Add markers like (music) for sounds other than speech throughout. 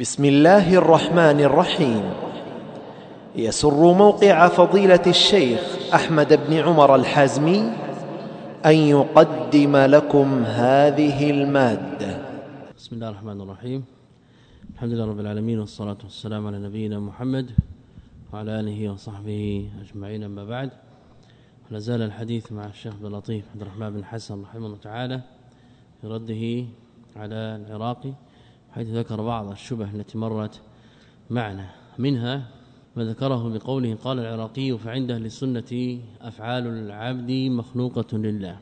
بسم الله الرحمن الرحيم يسر موقع فضيله الشيخ احمد بن عمر الحازمي ان يقدم لكم هذه الماده بسم الله الرحمن الرحيم الحمد لله رب العالمين والصلاه والسلام على نبينا محمد وعلى اله وصحبه اجمعين اما بعد لا زال الحديث مع الشيخ عبد اللطيف عبد الرحمن بن حسن رحمه الله تعالى في رده على العراقي حيث ذكر بعض الشبه التي مرت معنا. منها ما ذكره بقوله قال العراقي فعند أهل السنة أفعال العبد مخلوقة لله.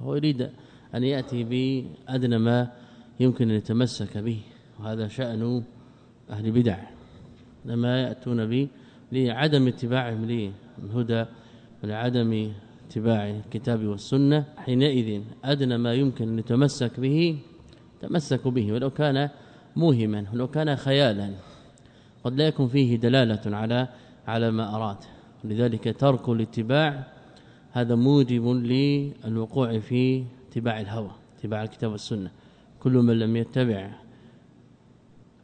هو يريد أن يأتي بأدنى ما يمكن أن يتمسك به وهذا شأن أهل البدع لما يأتون به لعدم اتباعهم للهدى ولعدم اتباع الكتاب والسنة حينئذ أدنى ما يمكن أن يتمسك به تمسكوا به ولو كان موهما ولو كان خيالا. قد لا يكون فيه دلالة على على ما أراد. لذلك ترك الاتباع هذا موجب للوقوع في اتباع الهوى اتباع الكتاب والسنة. كل من لم يتبع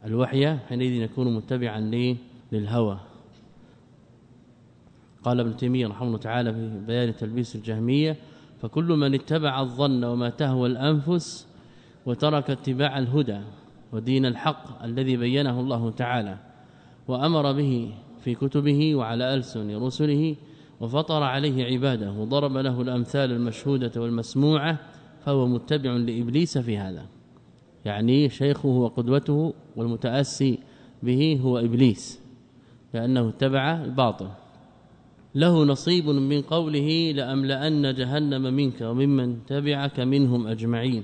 الوحي حينئذ يكون متبعا للهوى. قال ابن تيمية رحمه الله تعالى في بيان تلبيس الجهمية فكل من اتبع الظن وما تهوى الأنفس وترك اتباع الهدى ودين الحق الذي بينه الله تعالى وأمر به في كتبه وعلى ألسن رسله وفطر عليه عباده وضرب له الأمثال المشهودة والمسموعة فهو متبع لإبليس في هذا. يعني شيخه وقدوته والمتأسي به هو إبليس لأنه اتبع الباطل. له نصيب من قوله لأملأن جهنم منك وممن تبعك منهم أجمعين.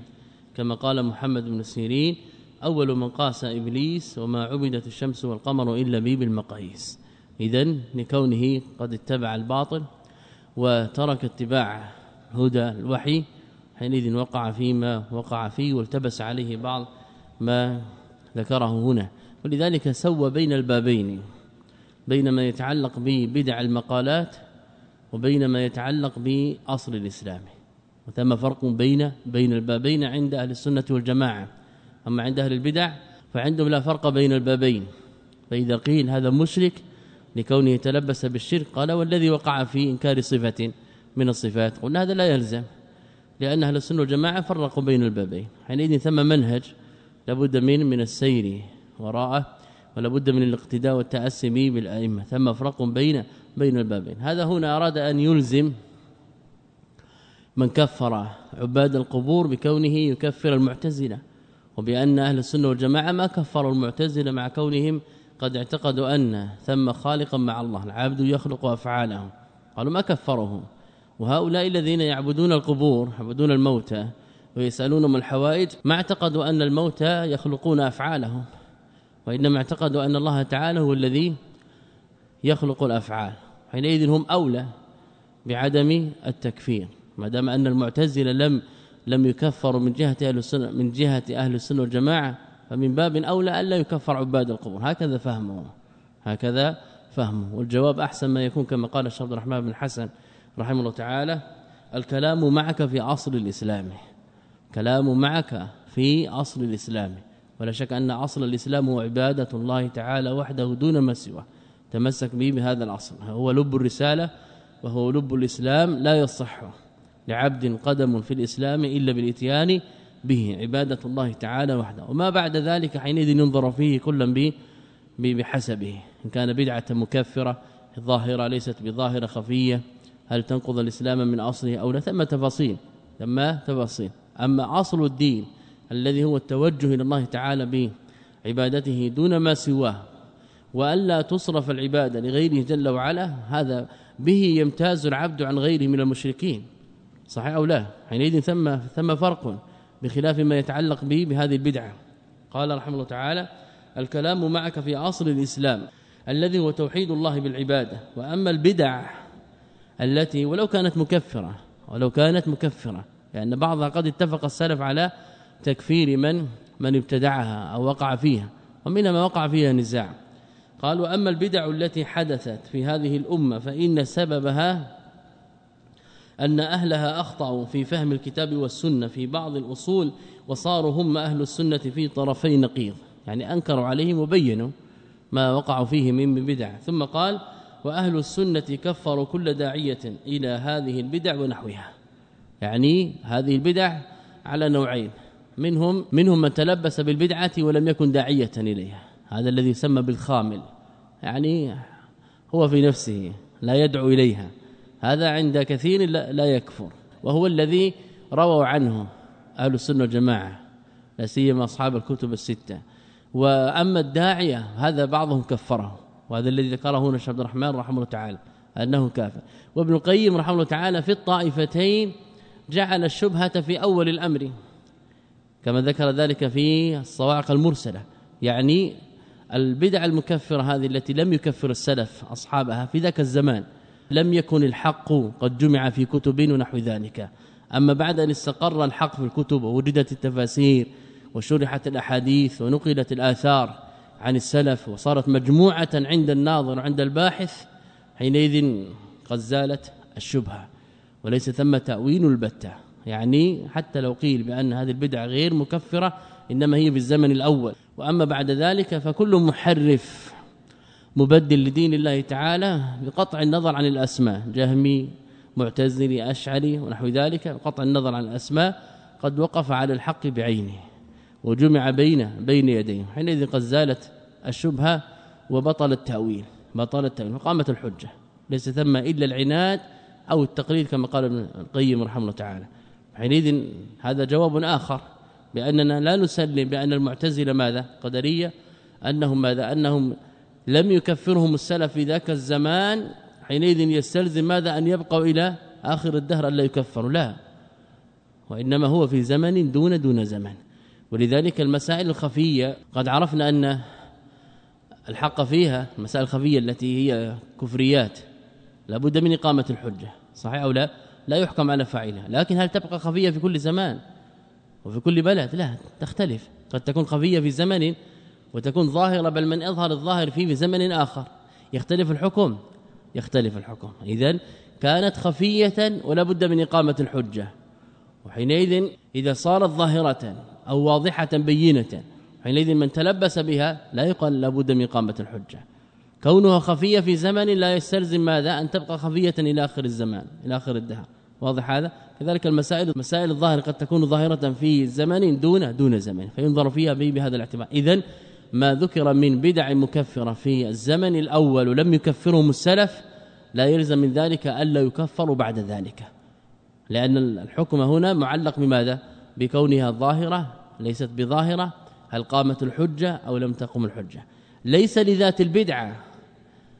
كما قال محمد بن سيرين أول من قاس إبليس وما عبدت الشمس والقمر إلا بي بالمقاييس إذا لكونه قد اتبع الباطل وترك اتباع هدى الوحي حينئذ وقع فيما وقع فيه والتبس عليه بعض ما ذكره هنا. ولذلك سوى بين البابين بين ما يتعلق ببدع المقالات وبين ما يتعلق بأصل الإسلام. وثم فرق بين بين البابين عند أهل السنة والجماعة. أما عند أهل البدع فعندهم لا فرق بين البابين. فإذا قيل هذا مشرك لكونه يتلبس بالشرك قال والذي وقع في إنكار صفة من الصفات. قلنا هذا لا يلزم لأن أهل السنة والجماعة فرقوا بين البابين. حينئذ ثم منهج لابد من من السير وراءه ولا بد من الاقتداء والتاسي بالأئمة. ثم فرق بين بين البابين. هذا هنا أراد أن يلزم من كفر عباد القبور بكونه يكفر المعتزلة وبأن أهل السنة والجماعة ما كفروا المعتزلة مع كونهم قد اعتقدوا أن ثم خالقا مع الله العبد يخلق افعاله قالوا ما كفرهم. وهؤلاء الذين يعبدون القبور يعبدون الموتى ويسالونهم الحوائج ما اعتقدوا أن الموتى يخلقون أفعالهم وإنما اعتقدوا أن الله تعالى هو الذي يخلق الأفعال حينئذ هم أولى بعدم التكفير. ما دام أن المعتزلة لم لم يكفروا من جهة أهل السنة من جهة أهل السنة والجماعة فمن باب أولى الا يكفر عباد القبور. هكذا فهمه. هكذا فهمه. والجواب أحسن ما يكون كما قال الشيخ عبد الرحمن بن حسن رحمه الله تعالى الكلام معك في أصل الإسلام. كلام معك في أصل الإسلام. ولا شك أن أصل الإسلام هو عبادة الله تعالى وحده دون ما سواه. تمسك به بهذا الأصل. هو لب الرسالة وهو لب الإسلام لا يصح. لعبد قدم في الإسلام إلا بالإتيان به عبادة الله تعالى وحده. وما بعد ذلك حينئذ ينظر فيه كلا به بحسبه. إن كان بدعة مكفرة ظاهرة ليست بظاهرة خفية هل تنقض الإسلام من أصله أو لا؟ ثم تفاصيل ثم تفاصيل. أما أصل الدين الذي هو التوجه إلى الله تعالى بعبادته دون ما سواه والا تصرف العبادة لغيره جل وعلا هذا به يمتاز العبد عن غيره من المشركين. صحيح أو لا؟ حينئذ ثم ثم فرق بخلاف ما يتعلق به بهذه البدعة. قال رحمه الله تعالى الكلام معك في أصل الإسلام الذي هو توحيد الله بالعبادة وأما البدع التي ولو كانت مكفرة ولو كانت مكفرة لأن بعضها قد اتفق السلف على تكفير من من ابتدعها أو وقع فيها ومنها ما وقع فيها نزاع. قال وأما البدع التي حدثت في هذه الأمة فإن سببها أن أهلها أخطأوا في فهم الكتاب والسنة في بعض الأصول وصاروا هم أهل السنة في طرفي نقيض. يعني أنكروا عليهم وبينوا ما وقعوا فيه من بدع. ثم قال وأهل السنة كفروا كل داعية إلى هذه البدع ونحوها. يعني هذه البدع على نوعين. منهم منهم من تلبس بالبدعة ولم يكن داعية إليها. هذا الذي يسمى بالخامل. يعني هو في نفسه لا يدعو إليها. هذا عند كثير لا يكفر. وهو الذي رووا عنه أهل السنة والجماعة لا سيما أصحاب الكتب الستة. وأما الداعية هذا بعضهم كفره. وهذا الذي ذكره هنا عبد الرحمن رحمه الله تعالى أنه كافر. وابن القيم رحمه الله تعالى في الطائفتين جعل الشبهة في أول الأمر كما ذكر ذلك في الصواعق المرسلة. يعني البدع المكفرة هذه التي لم يكفر السلف أصحابها في ذاك الزمان لم يكن الحق قد جمع في كتب ونحو ذلك. أما بعد أن استقر الحق في الكتب ووجدت التفاسير وشرحت الأحاديث ونقلت الآثار عن السلف وصارت مجموعة عند الناظر عند الباحث حينئذ قد زالت الشبهة وليس ثم تأويل البتة. يعني حتى لو قيل بأن هذه البدعة غير مكفرة إنما هي في الزمن الأول. وأما بعد ذلك فكل محرف مبدل لدين الله تعالى بقطع النظر عن الأسماء. جهمي معتزلي أشعري ونحو ذلك بقطع النظر عن الأسماء قد وقف على الحق بعينه وجمع بين بين يديه. حينئذ قد زالت الشبهة وبطل التأويل بطل التأويل وقامت الحجة. ليس ثم إلا العناد أو التقليد كما قال ابن القيم رحمه الله تعالى. حينئذ هذا جواب آخر بأننا لا نسلم بأن المعتزلة ماذا؟ قدرية أنهم ماذا؟ أنهم لم يكفرهم السلف في ذاك الزمان حينئذ يستلزم ماذا؟ أن يبقوا إلى آخر الدهر ألا يكفروا لا. وإنما هو في زمن دون دون زمن. ولذلك المسائل الخفية قد عرفنا أن الحق فيها المسائل الخفية التي هي كفريات لابد من إقامة الحجة. صحيح أو لا؟ لا يحكم على فاعلها. لكن هل تبقى خفية في كل زمان؟ وفي كل بلد؟ لا تختلف. قد تكون خفية في زمن وتكون ظاهرة بل من اظهر الظاهر فيه في زمن آخر. يختلف الحكم؟ يختلف الحكم. اذا كانت خفية ولا بد من إقامة الحجة. وحينئذ إذا صارت ظاهرة أو واضحة بينة حينئذ من تلبس بها لا يقال لابد من إقامة الحجة. كونها خفية في زمن لا يستلزم ماذا؟ أن تبقى خفية إلى آخر الزمان إلى آخر الدهر. واضح هذا؟ كذلك المسائل مسائل الظاهر قد تكون ظاهرة في زمن دون دون زمن فينظر فيها بهذا الاعتبار. اذا ما ذكر من بدع مكفرة في الزمن الأول ولم يكفرهم السلف لا يلزم من ذلك ألا يكفر بعد ذلك. لأن الحكم هنا معلق بماذا؟ بكونها ظاهرة ليست بظاهرة هل قامت الحجة أو لم تقم الحجة. ليس لذات البدعة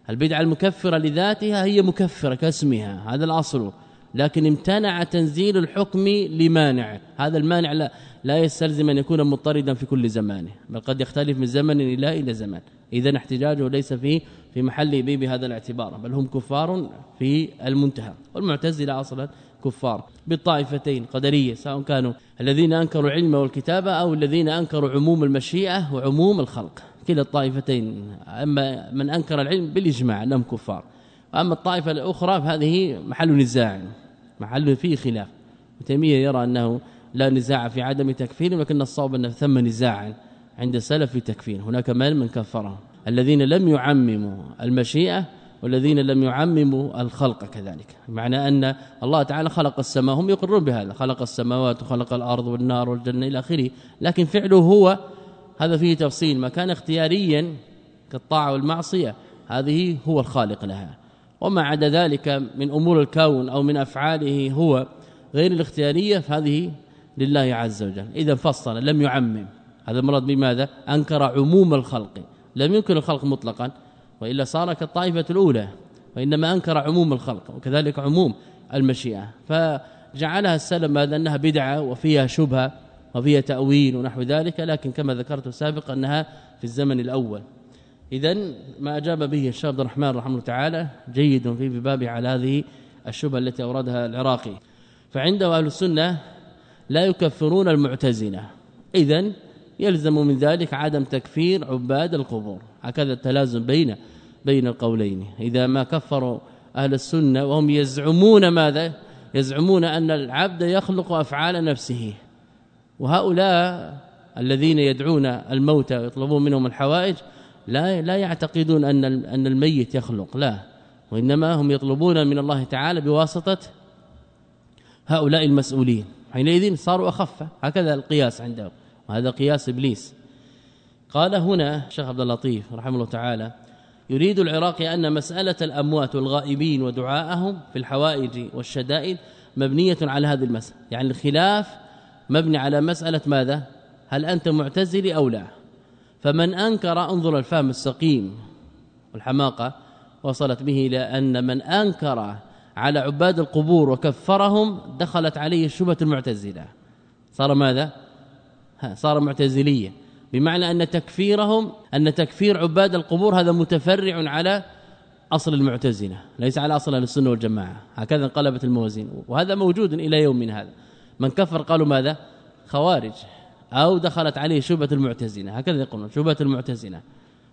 البدعة المكفرة لذاتها هي مكفرة كاسمها هذا الأصل. لكن امتنع تنزيل الحكم لمانع. هذا المانع لا, لا يستلزم أن يكون مضطردا في كل زمانه بل قد يختلف من زمن إلى إلى زمان. اذا احتجاجه ليس في في محل به بهذا الاعتبار بل هم كفار في المنتهى والمعتزلة أصلا كفار بالطائفتين قدرية سواء كانوا الذين أنكروا العلم والكتابة أو الذين أنكروا عموم المشيئة وعموم الخلق. كلا الطائفتين أما من أنكر العلم بالإجماع انهم كفار. أما الطائفة الأخرى فهذه محل نزاع محل فيه خلاف. تيمية يرى أنه لا نزاع في عدم تكفير ولكن الصواب أن ثم نزاع عند السلف في تكفير. هناك من من كفرهم الذين لم يعمموا المشيئة والذين لم يعمموا الخلق كذلك. معنى أن الله تعالى خلق السماء هم يقرون بهذا. خلق السماوات وخلق الأرض والنار والجنة إلى آخره. لكن فعله هو هذا فيه تفصيل. ما كان اختياريا كالطاعة والمعصية هذه هو الخالق لها. وما عدا ذلك من أمور الكون أو من أفعاله هو غير الاختيارية فهذه لله عز وجل. إذا فصل لم يعمم. هذا المرض بماذا؟ أنكر عموم الخلق. لم ينكر الخلق مطلقا وإلا صار كالطائفة الأولى وإنما أنكر عموم الخلق وكذلك عموم المشيئة. فجعلها السلم هذا أنها بدعة وفيها شبهة وفيها تأويل ونحو ذلك لكن كما ذكرت سابقا أنها في الزمن الأول. اذا ما أجاب به الشيخ عبد الرحمن رحمه الله تعالى جيد في بابه على هذه الشبهة التي أوردها العراقي. فعنده أهل السنة لا يكفرون المعتزلة. اذا يلزم من ذلك عدم تكفير عباد القبور. هكذا التلازم بين بين القولين. إذا ما كفروا أهل السنة وهم يزعمون ماذا؟ يزعمون أن العبد يخلق أفعال نفسه. وهؤلاء الذين يدعون الموتى ويطلبون منهم الحوائج لا لا يعتقدون أن أن الميت يخلق لا. وإنما هم يطلبون من الله تعالى بواسطة هؤلاء المسؤولين. حينئذ صاروا أخف. هكذا القياس عندهم. وهذا قياس إبليس. قال هنا الشيخ عبد اللطيف رحمه الله تعالى يريد العراقي أن مسألة الأموات والغائبين ودعاءهم في الحوائج والشدائد مبنية على هذه المسألة. يعني الخلاف مبني على مسألة ماذا؟ هل أنت معتزلي أو لا؟ فمن أنكر انظر الفهم السقيم والحماقة وصلت به إلى أن من أنكر على عباد القبور وكفرهم دخلت عليه شبهة المعتزلة. صار ماذا؟ صار معتزليا بمعنى أن تكفيرهم أن تكفير عباد القبور هذا متفرع على أصل المعتزلة ليس على أصل السنة والجماعة. هكذا انقلبت الموازين. وهذا موجود إلى يوم من هذا. من كفر قالوا ماذا؟ خوارج. أو دخلت عليه شبهة المعتزلة. هكذا يقولون شبهة المعتزلة.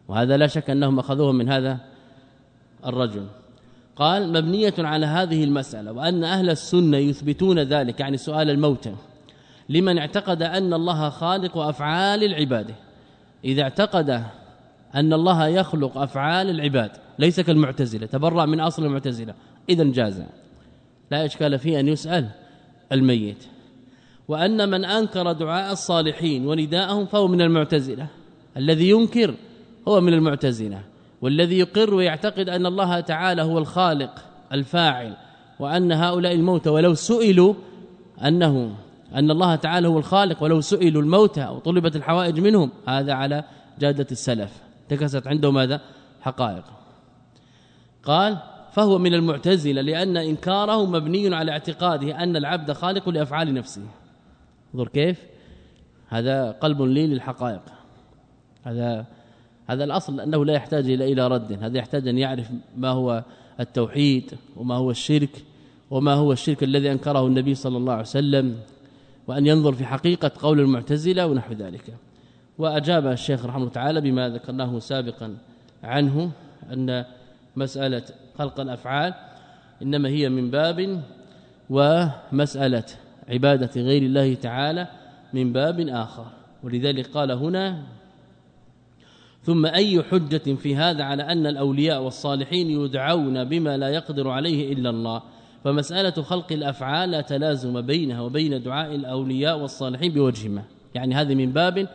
وهذا لا شك أنهم أخذوه من هذا الرجل. قال مبنية على هذه المسألة وأن أهل السنة يثبتون ذلك يعني سؤال الموتى. لمن اعتقد أن الله خالق أفعال العباد. إذا اعتقد أن الله يخلق أفعال العباد ليس كالمعتزلة تبرع من أصل المعتزلة. إذا جاز. لا إشكال فيه أن يسأل الميت. وأن من أنكر دعاء الصالحين ونداءهم فهو من المعتزلة. الذي ينكر هو من المعتزلة. والذي يقر ويعتقد أن الله تعالى هو الخالق الفاعل وأن هؤلاء الموتى ولو سئلوا أنه أن الله تعالى هو الخالق ولو سئلوا الموتى أو طلبت الحوائج منهم هذا على جادة السلف. تكست عنده ماذا؟ حقائق. قال فهو من المعتزلة لأن إنكاره مبني على اعتقاده أن العبد خالق لأفعال نفسه. انظر كيف. هذا قلب لي للحقائق. هذا هذا الأصل أنه لا يحتاج إلى إلى رد. هذا يحتاج أن يعرف ما هو التوحيد وما هو الشرك وما هو الشرك الذي أنكره النبي صلى الله عليه وسلم وأن ينظر في حقيقة قول المعتزلة ونحو ذلك. وأجاب الشيخ رحمه الله تعالى بما ذكرناه سابقا عنه أن مسألة خلق الأفعال إنما هي من باب ومسألة عبادة غير الله تعالى من باب آخر. ولذلك قال هنا ثم أي حجة في هذا على أن الأولياء والصالحين يدعون بما لا يقدر عليه إلا الله؟ فمسألة خلق الأفعال لا تلازم بينها وبين دعاء الأولياء والصالحين بوجه ما. يعني هذا من باب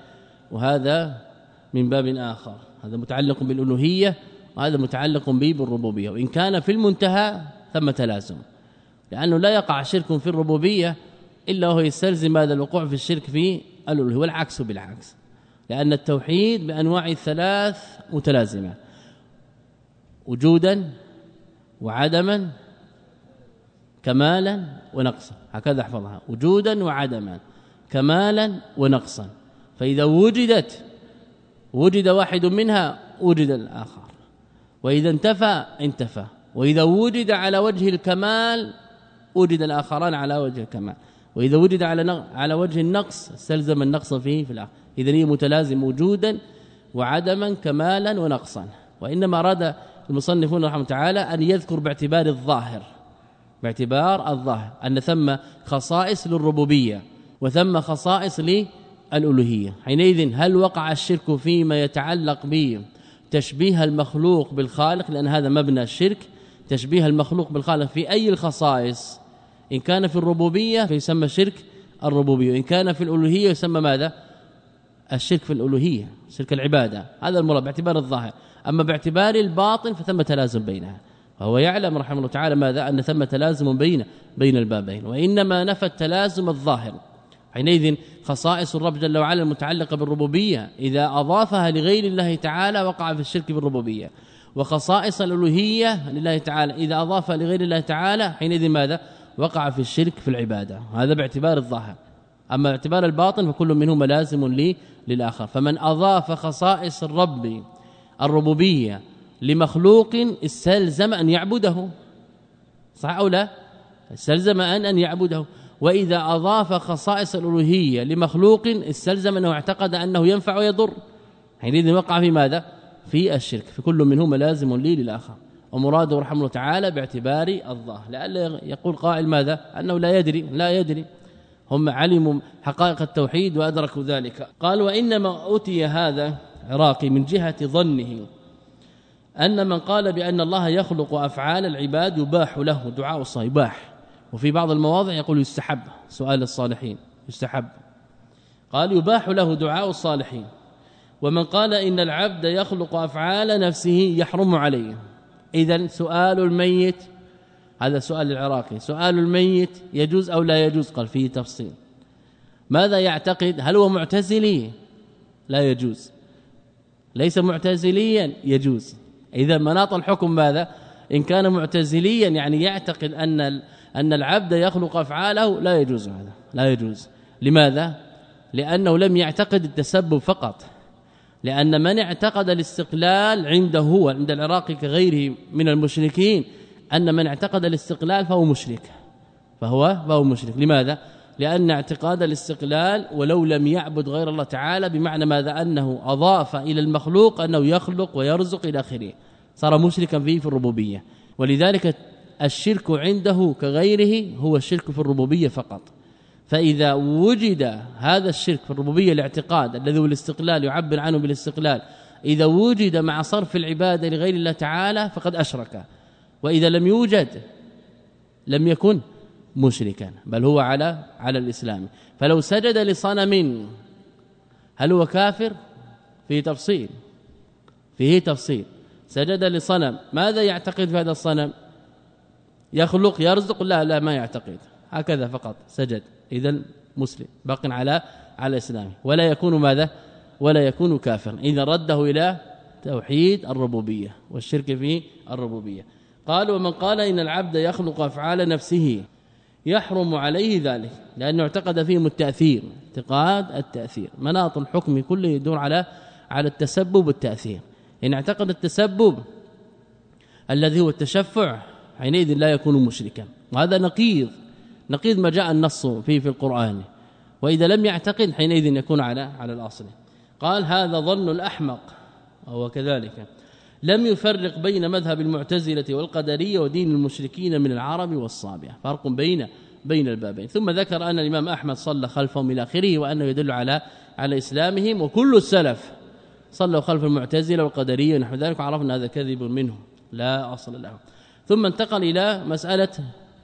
وهذا من باب آخر. هذا متعلق بالألوهية وهذا متعلق به بالربوبية. وإن كان في المنتهى ثم تلازم لأنه لا يقع شرك في الربوبية إلا وهو يستلزم هذا الوقوع في الشرك في الألوهية والعكس بالعكس. لأن التوحيد بأنواع الثلاث متلازمة وجودا وعدما كمالا ونقصا. هكذا احفظها. وجودا وعدما كمالا ونقصا. فإذا وجدت وجد واحد منها وجد الآخر. وإذا انتفى انتفى. وإذا وجد على وجه الكمال وجد الآخران على وجه الكمال. وإذا وجد على على وجه النقص استلزم النقص فيه في الآخر إذا هي متلازم وجودا وعدما كمالا ونقصا. وإنما أراد المصنفون رحمه تعالى أن يذكر باعتبار الظاهر باعتبار الظاهر أن ثم خصائص للربوبية وثم خصائص للألوهية. حينئذ هل وقع الشرك فيما يتعلق به تشبيه المخلوق بالخالق؟ لأن هذا مبنى الشرك. تشبيه المخلوق بالخالق في أي الخصائص؟ إن كان في الربوبية فيسمى شرك الربوبية وإن كان في الألوهية يسمى ماذا؟ الشرك في الألوهية شرك العبادة هذا المراد باعتبار الظاهر. أما باعتبار الباطن فثم تلازم بينها. وهو يعلم رحمه الله تعالى ماذا؟ أن ثم تلازم بين بين البابين. وإنما نفى التلازم الظاهر. حينئذ خصائص الرب جل وعلا المتعلقة بالربوبية إذا أضافها لغير الله تعالى وقع في الشرك بالربوبية. وخصائص الألوهية لله تعالى إذا أضافها لغير الله تعالى حينئذ ماذا؟ وقع في الشرك في العبادة. هذا باعتبار الظاهر. أما باعتبار الباطن فكل منهما لازم لي للآخر. فمن أضاف خصائص الرب الربوبية لمخلوق استلزم أن يعبده. صح أو لا؟ استلزم ان أن يعبده. وإذا أضاف خصائص الألوهية لمخلوق استلزم أنه اعتقد أنه ينفع ويضر. حينئذ وقع في ماذا؟ في الشرك. فكل منهما لازم لي للآخر. ومراده رحمه الله تعالى باعتبار الظاهر. لعل يقول قائل ماذا؟ أنه لا يدري لا يدري. هم علموا حقائق التوحيد وأدركوا ذلك. قال وإنما أوتي هذا عراقي من جهة ظنه أن من قال بأن الله يخلق أفعال العباد يباح له دعاء الصالح يباح. وفي بعض المواضع يقول يستحب سؤال الصالحين يستحب. قال يباح له دعاء الصالحين. ومن قال إن العبد يخلق أفعال نفسه يحرم عليه. إذا سؤال الميت هذا سؤال العراقي سؤال الميت يجوز أو لا يجوز؟ قال فيه تفصيل. ماذا يعتقد؟ هل هو معتزلي؟ لا يجوز. ليس معتزليا؟ يجوز. إذا مناط الحكم ماذا؟ إن كان معتزليا يعني يعتقد أن أن العبد يخلق أفعاله لا يجوز هذا لا يجوز. لماذا؟ لأنه لم يعتقد التسبب فقط. لأن من اعتقد الاستقلال عنده هو عند العراقي كغيره من المشركين أن من اعتقد الاستقلال فهو مشرك. فهو فهو مشرك. لماذا؟ لأن اعتقاد الاستقلال ولو لم يعبد غير الله تعالى بمعنى ماذا؟ أنه أضاف إلى المخلوق أنه يخلق ويرزق إلى آخره. صار مشركا فيه في الربوبية. ولذلك الشرك عنده كغيره هو الشرك في الربوبية فقط. فإذا وجد هذا الشرك في الربوبية الاعتقاد الذي هو الاستقلال يعبر عنه بالاستقلال إذا وجد مع صرف العبادة لغير الله تعالى فقد أشرك. وإذا لم يوجد لم يكن مشركا بل هو على على الإسلام. فلو سجد لصنم هل هو كافر؟ في تفصيل فيه تفصيل. سجد لصنم ماذا يعتقد في هذا الصنم؟ يخلق يرزق؟ لا لا ما يعتقد. هكذا فقط سجد. اذا مسلم باق على على الاسلام ولا يكون ماذا؟ ولا يكون كافرا. اذا رده إلى توحيد الربوبية والشرك في الربوبية. قال ومن قال إن العبد يخلق أفعال نفسه يحرم عليه ذلك لأنه اعتقد فيهم التأثير اعتقاد التأثير. مناط الحكم كله يدور على على التسبب والتأثير. إن اعتقد التسبب الذي هو التشفع حينئذ لا يكون مشركا. وهذا نقيض. نقيض ما جاء النص فيه في القرآن. وإذا لم يعتقد حينئذ يكون على على الأصل. قال هذا ظن الأحمق وهو كذلك. لم يفرق بين مذهب المعتزلة والقدرية ودين المشركين من العرب والصابئه فرق بين بين البابين. ثم ذكر أن الإمام أحمد صلى خلفهم إلى آخره وأنه يدل على على إسلامهم وكل السلف صلوا خلف المعتزلة والقدرية ونحو ذلك وعرفنا هذا كذب منهم. لا أصل له. ثم انتقل إلى مسألة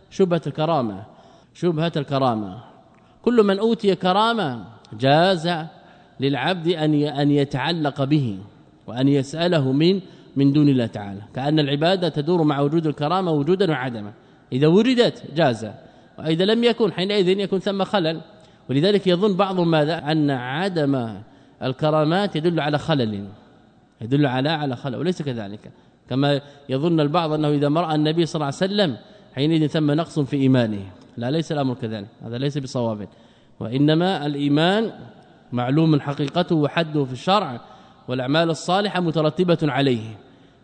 شبهة الكرامة. شبهة الكرامة. كل من أوتي كرامة جاز للعبد أن أن يتعلق به وأن يسأله من من دون الله تعالى. كأن العبادة تدور مع وجود الكرامة وجودا وعدما. إذا وردت جاز. وإذا لم يكن حينئذ يكون ثم خلل. ولذلك يظن بعضهم ماذا؟ أن عدم الكرامات يدل على خلل. يدل على على خلل. وليس كذلك. كما يظن البعض أنه إذا مرأى النبي صلى الله عليه وسلم حينئذ ثم نقص في إيمانه. لا ليس الأمر كذلك. هذا ليس بصواب. وإنما الإيمان معلوم حقيقته وحده في الشرع والأعمال الصالحة مترتبة عليه.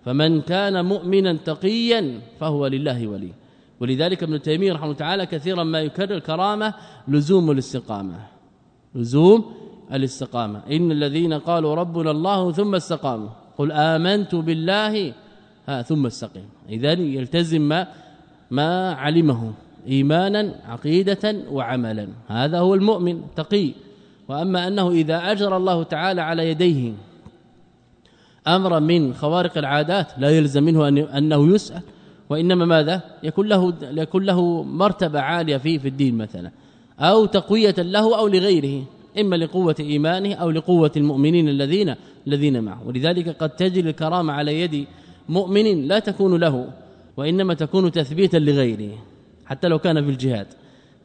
فمن كان مؤمنا تقيا فهو لله ولي. ولذلك ابن تيمية رحمه الله تعالى كثيرا ما يكرر الكرامه لزوم الاستقامة. لزوم الاستقامة. إن الذين قالوا ربنا الله ثم استقاموا. قل آمنت بالله ها ثم استقيم. اذا يلتزم ما ما علمه إيمانا عقيدة وعملا. هذا هو المؤمن تقي. وأما أنه إذا اجرى الله تعالى على يديه أمرا من خوارق العادات لا يلزم منه أنه يسأل. وإنما ماذا؟ يكون له يكون له مرتبة عالية فيه في الدين مثلا. أو تقوية له أو لغيره إما لقوة إيمانه أو لقوة المؤمنين الذين الذين معه. ولذلك قد تجري الكرامه على يد مؤمن لا تكون له. وإنما تكون تثبيتا لغيره حتى لو كان في الجهاد.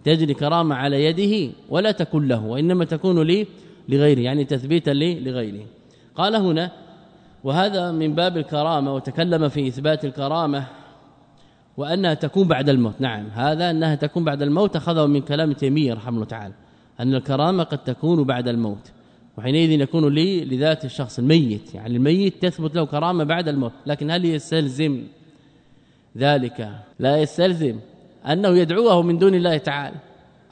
تجري كرامة على يده ولا تكون له وإنما تكون لي لغيره يعني تثبيتا لغيره. قال هنا وهذا من باب الكرامة وتكلم في إثبات الكرامة وأنها تكون بعد الموت. نعم هذا أنها تكون بعد الموت أخذه من كلام تيمية رحمه الله تعالى أن الكرامة قد تكون بعد الموت وحينئذ يكون لي لذات الشخص الميت. يعني الميت تثبت له كرامة بعد الموت لكن هل يستلزم ذلك لا يستلزم أنه يدعوه من دون الله تعالى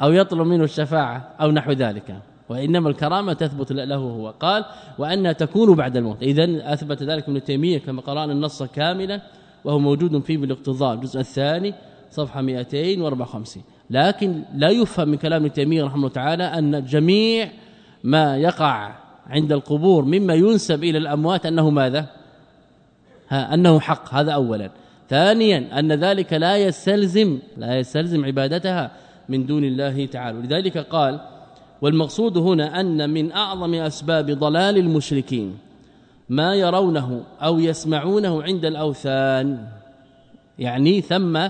أو يطلب منه الشفاعة أو نحو ذلك. وإنما الكرامة تثبت له هو. قال وأنها تكون بعد الموت. اذا أثبت ذلك ابن تيمية كما قرأنا النص كاملا وهو موجود فيه بالاقتضاء. الجزء الثاني صفحة 254 لكن لا يفهم من كلام ابن تيمية رحمه الله تعالى أن جميع ما يقع عند القبور مما ينسب إلى الأموات أنه ماذا؟ ها أنه حق. هذا اولا. ثانيا أن ذلك لا يستلزم لا يستلزم عبادتها من دون الله تعالى. لذلك قال والمقصود هنا أن من أعظم أسباب ضلال المشركين ما يرونه أو يسمعونه عند الأوثان يعني ثم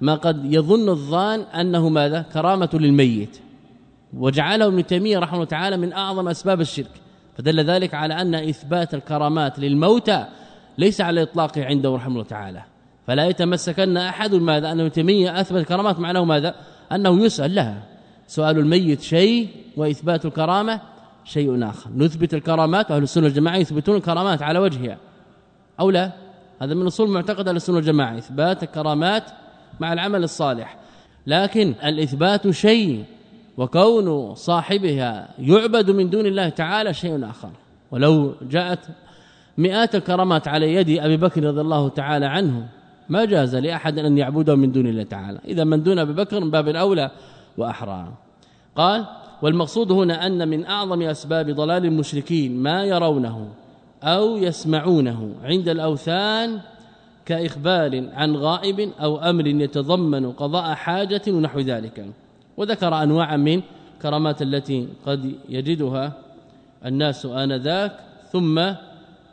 ما قد يظن الظان أنه ماذا؟ كرامة للميت. وجعله ابن تيمية رحمه الله تعالى من أعظم أسباب الشرك. فدل ذلك على أن إثبات الكرامات للموتى ليس على اطلاقه عنده رحمه الله تعالى. فلا يتمسكن أحد ماذا أن ابن تيميه اثبت الكرامات معناه ماذا؟ أنه يسأل لها. سؤال الميت شيء وإثبات الكرامة شيء آخر. نثبت الكرامات أهل السنة والجماعة يثبتون الكرامات على وجهها. أو لا؟ هذا من أصول معتقد أهل السنة والجماعة إثبات الكرامات مع العمل الصالح. لكن الإثبات شيء وكون صاحبها يعبد من دون الله تعالى شيء آخر. ولو جاءت مئات الكرامات على يد أبي بكر رضي الله تعالى عنه ما جاز لأحد أن يعبده من دون الله تعالى. إذا من دون أبي بكر من باب الأولى وأحرى. قال والمقصود هنا أن من أعظم أسباب ضلال المشركين ما يرونه أو يسمعونه عند الأوثان كإخبار عن غائب أو أمر يتضمن قضاء حاجة ونحو ذلك. وذكر أنواعا من كرامات التي قد يجدها الناس آنذاك. ثم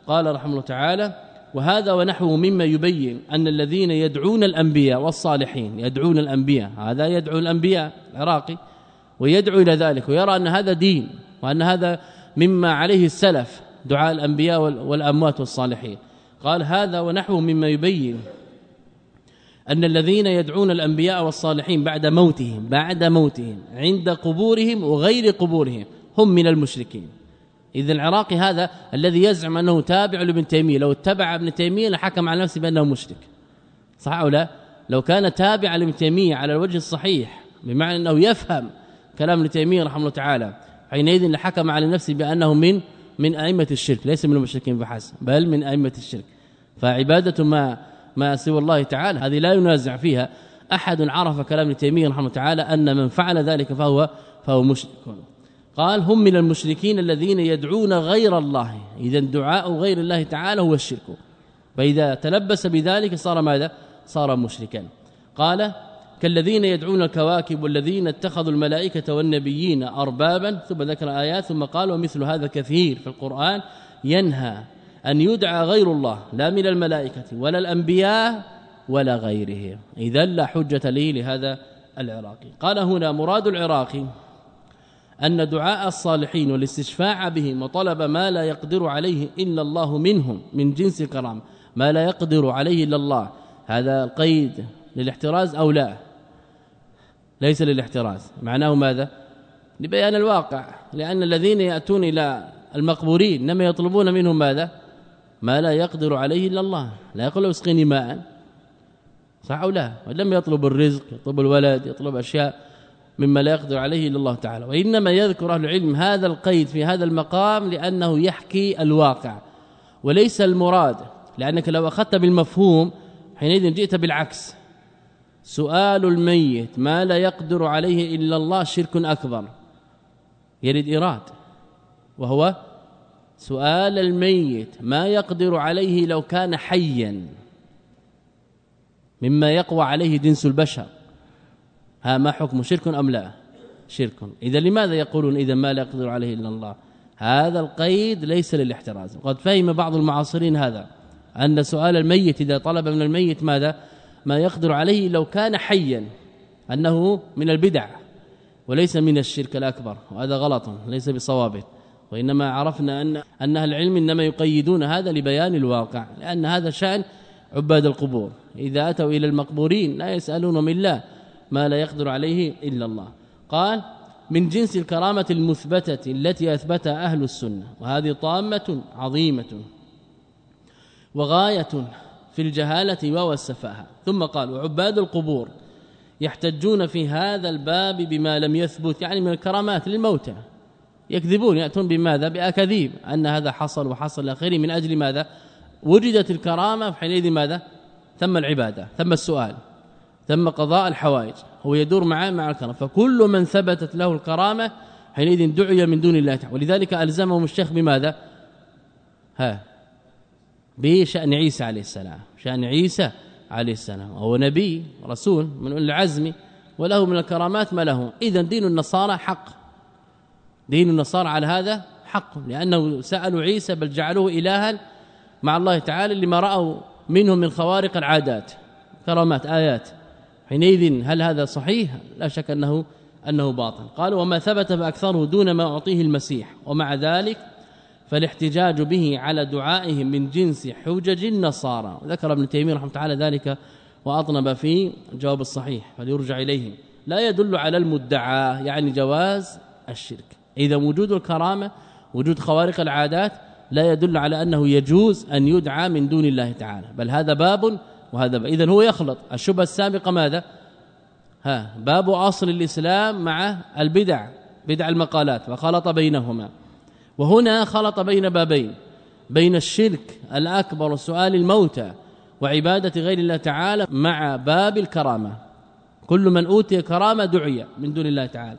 قال رحمه الله تعالى وهذا ونحوه مما يبين أن الذين يدعون الأنبياء والصالحين يدعون الأنبياء هذا يدعو الأنبياء العراقي ويدعو إلى ذلك ويرى أن هذا دين وأن هذا مما عليه السلف دعاء الأنبياء والأموات والصالحين. قال هذا ونحوه مما يبين أن الذين يدعون الأنبياء والصالحين بعد موتهم بعد موتهم عند قبورهم وغير قبورهم هم من المشركين. إذا العراقي هذا الذي يزعم أنه تابع لابن تيمية لو اتبع ابن تيمية لحكم على نفسه بأنه مشرك. صح أو لا؟ لو كان تابعا لابن تيمية على الوجه الصحيح بمعنى أنه يفهم كلام ابن تيمية رحمه الله تعالى حينئذ لحكم على نفسه بأنه من من أئمة الشرك ليس من المشركين بحسب بل من أئمة الشرك. فعبادة ما ما سوى الله تعالى هذه لا ينازع فيها أحد عرف كلام ابن تيمية رحمه الله تعالى أن من فعل ذلك فهو فهو مشرك. قال هم من المشركين الذين يدعون غير الله. اذا دعاء غير الله تعالى هو الشرك. فإذا تلبس بذلك صار ماذا؟ صار مشركا. قال كالذين يدعون الكواكب والذين اتخذوا الملائكة والنبيين اربابا ثم ذكر آيات ثم قال ومثل هذا كثير في القرآن ينهى أن يدعى غير الله لا من الملائكة ولا الأنبياء ولا غيرهم. اذا لا حجة لي لهذا العراقي. قال هنا مراد العراقي أن دعاء الصالحين والاستشفاع بهم وطلب ما لا يقدر عليه إلا الله منهم من جنس الكرام ما لا يقدر عليه إلا الله. هذا القيد للاحتراز أو لا؟ ليس للاحتراز. معناه ماذا؟ لبيان الواقع. لأن الذين يأتون إلى المقبورين إنما يطلبون منهم ماذا؟ ما لا يقدر عليه إلا الله. لا يقول اسقني ماء. صح أو لا؟ ولم يطلب الرزق يطلب الولد يطلب أشياء. مما لا يقدر عليه إلا الله تعالى. وإنما يذكر أهل العلم هذا القيد في هذا المقام لأنه يحكي الواقع وليس المراد لأنك لو أخذت بالمفهوم حينئذ جئت بالعكس. سؤال الميت ما لا يقدر عليه إلا الله شرك أكبر. يريد إيراد. وهو سؤال الميت ما يقدر عليه لو كان حيا مما يقوى عليه جنس البشر. ها ما حكم شرك أم لا؟ شرك. إذا لماذا يقولون إذا ما لا يقدر عليه إلا الله؟ هذا القيد ليس للاحتراز. وقد فهم بعض المعاصرين هذا أن سؤال الميت إذا طلب من الميت ماذا؟ ما يقدر عليه لو كان حيا أنه من البدع وليس من الشرك الأكبر. وهذا غلط ليس بصواب وإنما عرفنا أن أن أهل العلم إنما يقيدون هذا لبيان الواقع لأن هذا شأن عباد القبور. إذا أتوا إلى المقبورين لا يسالون إلا ما لا يقدر عليه إلا الله. قال من جنس الكرامة المثبتة التي أثبتها أهل السنة وهذه طامة عظيمة وغاية في الجهالة وهو السفاهة. ثم قال وعباد القبور يحتجون في هذا الباب بما لم يثبت يعني من الكرامات للموتى. يكذبون يأتون بماذا؟ بأكاذيب. أن هذا حصل وحصل آخره من أجل ماذا؟ وجدت الكرامة حينئذ ماذا؟ ثم العبادة. ثم السؤال ثم قضاء الحوائج هو يدور مع مع الكرامه فكل من ثبتت له الكرامة حينئذ دعي من دون الله تعالى. ولذلك ألزمهم الشيخ بماذا؟ ها بشأن عيسى عليه السلام شأن عيسى عليه السلام هو نبي رسول من العزم وله من الكرامات ما له. اذا دين النصارى حق. دين النصارى على هذا حق لأنه سألوا عيسى بل جعلوه إلها مع الله تعالى لما رأوا منه من خوارق العادات كرامات آيات. حينئذ هل هذا صحيح؟ لا شك انه أنه باطل. قال وما ثبت فاكثره دون ما أعطيه المسيح. ومع ذلك فالاحتجاج به على دعائهم من جنس حجج النصارى. ذكر ابن تيمية رحمه الله ذلك وأطنب في الجواب الصحيح فليرجع اليه لا يدل على المدعى. يعني جواز الشرك. إذا وجود الكرامة وجود خوارق العادات لا يدل على أنه يجوز أن يدعى من دون الله تعالى. بل هذا باب وهذا اذا هو يخلط. الشبهة السابقة ماذا؟ ها باب أصل الإسلام مع البدع بدع المقالات فخلط بينهما. وهنا خلط بين بابين بين الشرك الأكبر وسؤال الموتى وعبادة غير الله تعالى مع باب الكرامة. كل من أوتي كرامة دعي من دون الله تعالى.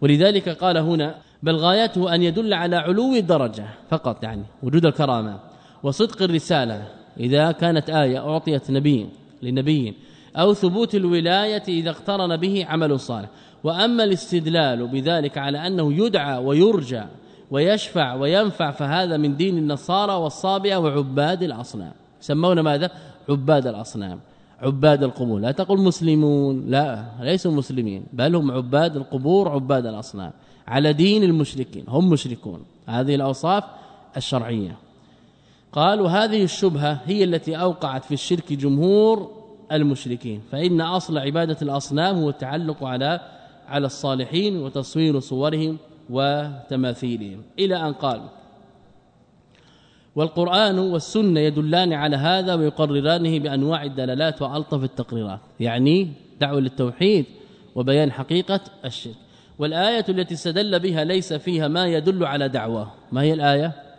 ولذلك قال هنا بل غايته أن يدل على علو الدرجة فقط يعني وجود الكرامة وصدق الرسالة. إذا كانت آية أعطيت نبي لنبي أو ثبوت الولاية إذا اقترن به عمل صالح. وأما الاستدلال بذلك على أنه يدعى ويرجى ويشفع وينفع فهذا من دين النصارى والصابئة وعباد الأصنام. يسمون ماذا؟ عباد الأصنام عباد القبور. لا تقل مسلمون لا ليسوا مسلمين بل هم عباد القبور عباد الأصنام. على دين المشركين هم مشركون. هذه الأوصاف الشرعية. قالوا هذه الشبهة هي التي أوقعت في الشرك جمهور المشركين فإن أصل عبادة الأصنام هو التعلق على على الصالحين وتصوير صورهم وتماثيلهم. إلى أن قال والقرآن والسنة يدلان على هذا ويقررانه بأنواع الدلالات وألطف التقريرات يعني دعوة للتوحيد وبيان حقيقة الشرك. والآية التي استدل بها ليس فيها ما يدل على دعواه ما هي الآية؟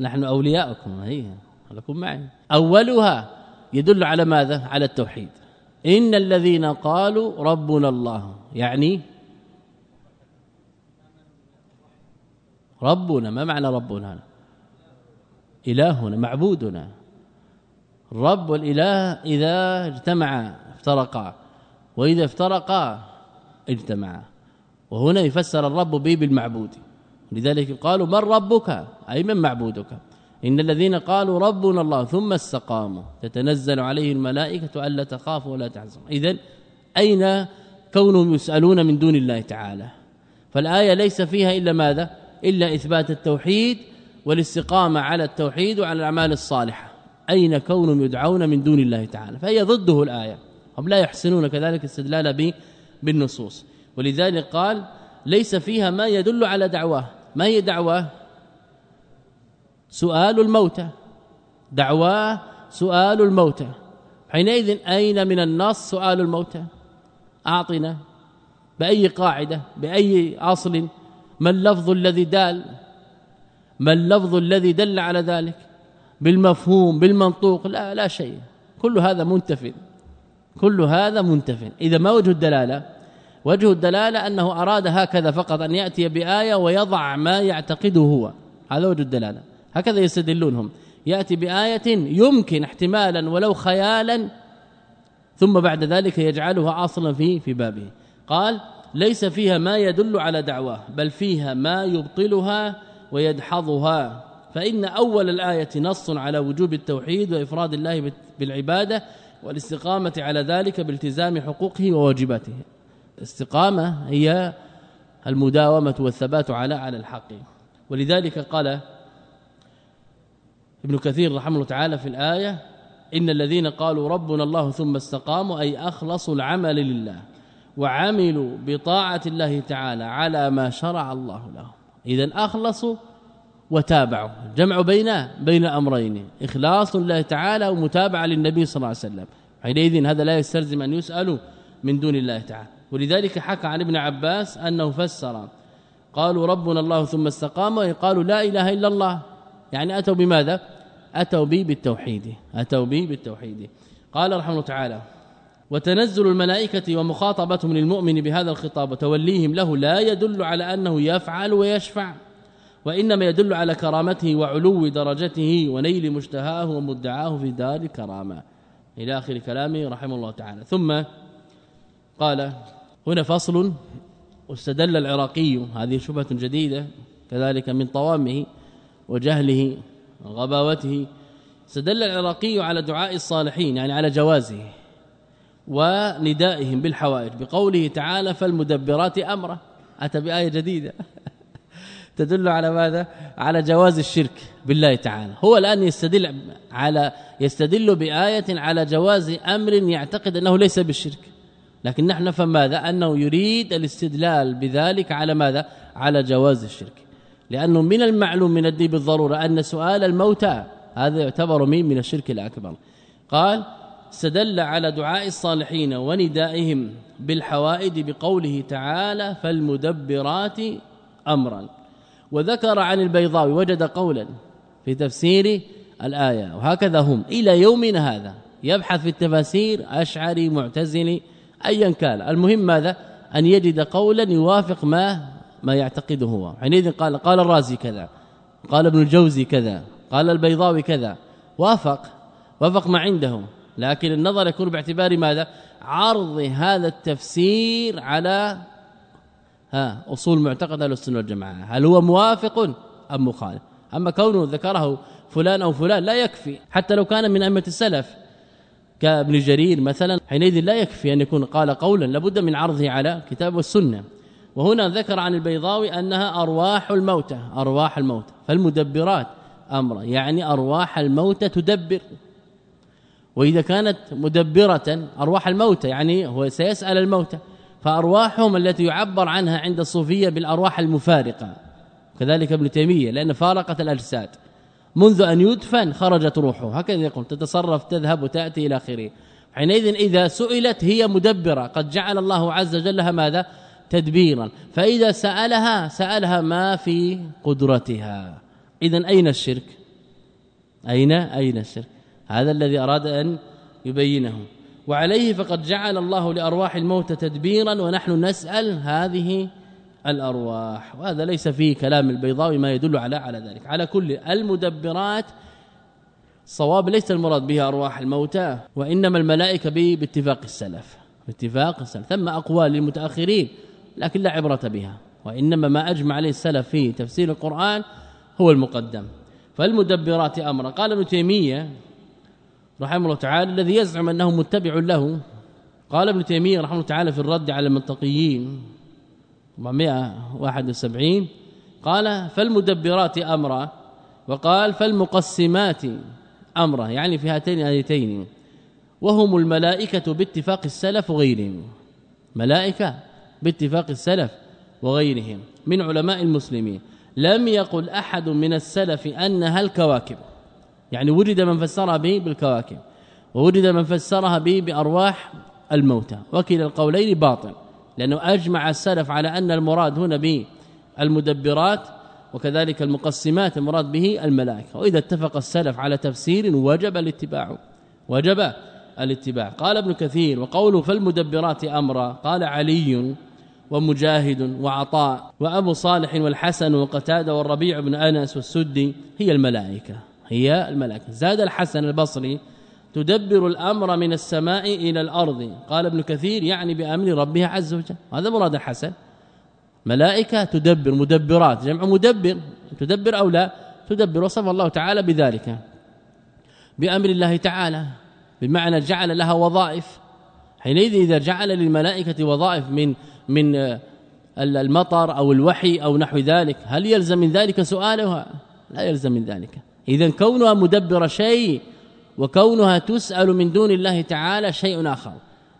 نحن أولياؤكم هي لكم معي. أولها يدل على ماذا؟ على التوحيد. إن الذين قالوا ربنا الله يعني ربنا ما معنى ربنا؟ إلهنا معبودنا. الرب والإله إذا اجتمعا افترقا. وإذا افترقا اجتمعا. وهنا يفسر الرب به بالمعبود. لذلك قالوا من ربك؟ أي من معبودك؟ إن الذين قالوا ربنا الله ثم استقاموا. تتنزل عليه الملائكة ألا تخافوا ولا تحزنوا اذا أين كونهم يسألون من دون الله تعالى؟ فالآية ليس فيها إلا ماذا؟ إلا إثبات التوحيد والاستقامة على التوحيد وعلى الأعمال الصالحة. أين كونهم يدعون من دون الله تعالى؟ فهي ضده الآية. هم لا يحسنون كذلك استدلال به بالنصوص. ولذلك قال ليس فيها ما يدل على دعواه. ما هي دعواه سؤال الموتى. دعواه سؤال الموتى. حينئذ أين من النص سؤال الموتى؟ أعطنا. بأي قاعدة؟ بأي أصل؟ ما اللفظ الذي دال؟ ما اللفظ الذي دل على ذلك؟ بالمفهوم بالمنطوق؟ لا لا شيء. كل هذا منتف. كل هذا منتف. إذا ما وجه الدلالة؟ وجه الدلالة أنه أراد هكذا فقط أن يأتي بآية ويضع ما يعتقده هو. هذا وجه الدلالة. هكذا يستدلونهم. يأتي بآية يمكن احتمالا ولو خيالا ثم بعد ذلك يجعلها أصلا في في بابه. قال ليس فيها ما يدل على دعواه بل فيها ما يبطلها ويدحضها. فإن أول الآية نص على وجوب التوحيد وإفراد الله بالعبادة والاستقامة على ذلك بالتزام حقوقه وواجباته. الاستقامة هي المداومة والثبات على على الحق. ولذلك قال ابن كثير رحمه الله تعالى في الآية إن الذين قالوا ربنا الله ثم استقاموا أي أخلصوا العمل لله وعملوا بطاعة الله تعالى على ما شرع الله لهم. اذا أخلصوا وتابعوا. جمع بين بين أمرين إخلاص لله تعالى ومتابعة للنبي صلى الله عليه وسلم. حينئذ هذا لا يستلزم أن يسألوا من دون الله تعالى. ولذلك حكى عن ابن عباس أنه فسر. قالوا ربنا الله ثم استقاموا قالوا لا إله إلا الله. يعني أتوا بماذا؟ أتوا به بالتوحيد أتوا به بالتوحيد. قال رحمه الله تعالى وتنزل الملائكة ومخاطبتهم للمؤمن بهذا الخطاب وتوليهم له لا يدل على أنه يفعل ويشفع وإنما يدل على كرامته وعلو درجته ونيل مشتهاه ومدعاه في دار الكرامة. إلى آخر كلامه رحمه الله تعالى. ثم قال هنا فصل واستدل العراقي هذه شبهة جديدة كذلك من طوامه وجهله وغباوته. استدل العراقي على دعاء الصالحين يعني على جوازه وندائهم بالحوائج بقوله تعالى فالمدبرات امره أتى بآية جديدة. (laughs) تدل على ماذا؟ على جواز الشرك بالله تعالى. هو الآن يستدل على يستدل بآية على جواز أمر يعتقد أنه ليس بالشرك. لكن نحن نفهم ماذا؟ أنه يريد الاستدلال بذلك على ماذا؟ على جواز الشرك. لأنه من المعلوم من الدين بالضرورة أن سؤال الموتى هذا يعتبر من من الشرك الأكبر. قال استدل على دعاء الصالحين وندائهم بالحوائد بقوله تعالى فالمدبرات أمرا وذكر عن البيضاوي وجد قولا في تفسير الآية. وهكذا هم. إلى يومنا هذا يبحث في التفاسير أشعري معتزلي ايا كان. المهم ماذا؟ أن يجد قولا يوافق ما ما يعتقده هو. حينئذ قال قال الرازي كذا قال ابن الجوزي كذا قال البيضاوي كذا. وافق وافق ما عندهم. لكن النظر يكون باعتبار ماذا؟ عرض هذا التفسير على ها أصول معتقد أهل السنة والجماعة. هل هو موافق أم مخالف؟ أما كونه ذكره فلان أو فلان لا يكفي. حتى لو كان من أئمة السلف كابن جرير مثلا حينئذ لا يكفي أن يكون قال قولا لابد من عرضه على كتاب والسنة. وهنا ذكر عن البيضاوي أنها أرواح الموتى أرواح الموتى. فالمدبرات امرا يعني أرواح الموتى تدبر. وإذا كانت مدبرة أرواح الموتى يعني هو سيسأل الموتى. فأرواحهم التي يعبر عنها عند الصوفية بالأرواح المفارقة كذلك ابن تيمية لأن فارقت الأجساد. منذ أن يدفن خرجت روحه. هكذا يقول تتصرف تذهب وتأتي إلى آخره. حينئذ إذا سئلت هي مدبرة. قد جعل الله عز وجل لها ماذا؟ تدبيرا. فإذا سألها سألها ما في قدرتها. اذا أين الشرك؟ أين؟ أين الشرك؟ هذا الذي أراد أن يبينه. وعليه فقد جعل الله لأرواح الموت تدبيرا ونحن نسأل هذه الأرواح. وهذا ليس فيه كلام البيضاوي ما يدل على على ذلك. على كل المدبرات صواب ليس المراد بها أرواح الموتى وإنما الملائكة باتفاق السلف. باتفاق السلف. ثم أقوال للمتأخرين لكن لا عبرة بها. وإنما ما أجمع عليه السلف في تفسير القرآن هو المقدم. فالمدبرات أمرا. قال ابن تيمية رحمه الله تعالى الذي يزعم أنه متبع له قال ابن تيمية رحمه الله تعالى في الرد على المنطقيين 471 قال فالمدبرات أمرا وقال فالمقسمات أمرا يعني في هاتين الآيتين. وهم الملائكة باتفاق السلف وغيرهم. ملائكة باتفاق السلف وغيرهم. من علماء المسلمين. لم يقل أحد من السلف أنها الكواكب. يعني وجد من فسرها به بالكواكب. ووجد من فسرها به بأرواح الموتى. وكلا القولين باطل. لأنه أجمع السلف على أن المراد هنا به المدبرات وكذلك المقسمات المراد به الملائكة. وإذا اتفق السلف على تفسير وجب الاتباع وجب الاتباع. قال ابن كثير وقوله فالمدبرات أمرا قال علي ومجاهد وعطاء وأبو صالح والحسن وقتادة والربيع بن أنس والسدي هي الملائكة هي الملائكة. زاد الحسن البصري تدبر الأمر من السماء إلى الأرض. قال ابن كثير يعني بأمر ربها عز وجل. هذا مراد الحسن ملائكة تدبر مدبرات. جمع مدبر. تدبر أو لا؟ تدبر. وصف الله تعالى بذلك. بأمر الله تعالى. بمعنى جعل لها وظائف. حينئذ إذا جعل للملائكة وظائف من من المطر أو الوحي أو نحو ذلك هل يلزم من ذلك سؤالها؟ لا يلزم من ذلك. اذا كونها مدبر شيء وكونها تسأل من دون الله تعالى شيء آخر.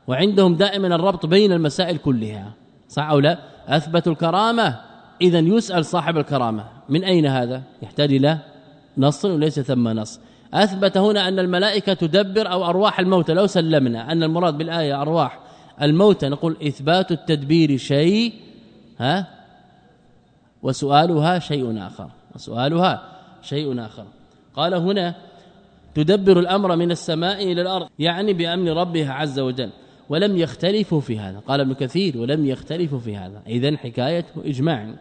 وعندهم دائما الربط بين المسائل كلها. صح أو لا؟ اثبتوا الكرامة اذا يسأل صاحب الكرامة. من أين هذا؟ يحتاج إلى نص وليس ثم نص. أثبت هنا أن الملائكة تدبر أو أرواح الموتى. لو سلمنا أن المراد بالآية أرواح الموتى نقول إثبات التدبير شيء ها؟ وسؤالها شيء آخر. وسؤالها شيء آخر. قال هنا تدبر الأمر من السماء إلى الأرض يعني بأمن ربها عز وجل. ولم يختلفوا في هذا. قال ابن كثير ولم يختلفوا في هذا. اذا حكاية إجماع.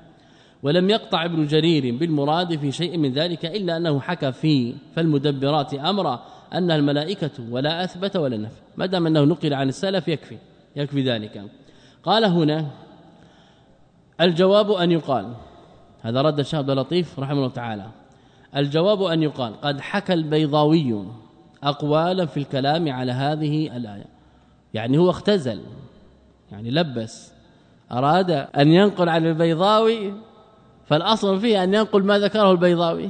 ولم يقطع ابن جرير بالمراد في شيء من ذلك إلا أنه حكى في فالمدبرات امرا انها الملائكة ولا أثبت ولا نفى ما دام أنه نقل عن السلف يكفي يكفي ذلك. قال هنا الجواب أن يقال هذا رد الشيخ عبد اللطيف رحمه الله تعالى. الجواب أن يقال قد حكى البيضاوي اقوالا في الكلام على هذه الآية. يعني هو اختزل يعني لبس أراد أن ينقل عن البيضاوي فالأصل فيه أن ينقل ما ذكره البيضاوي.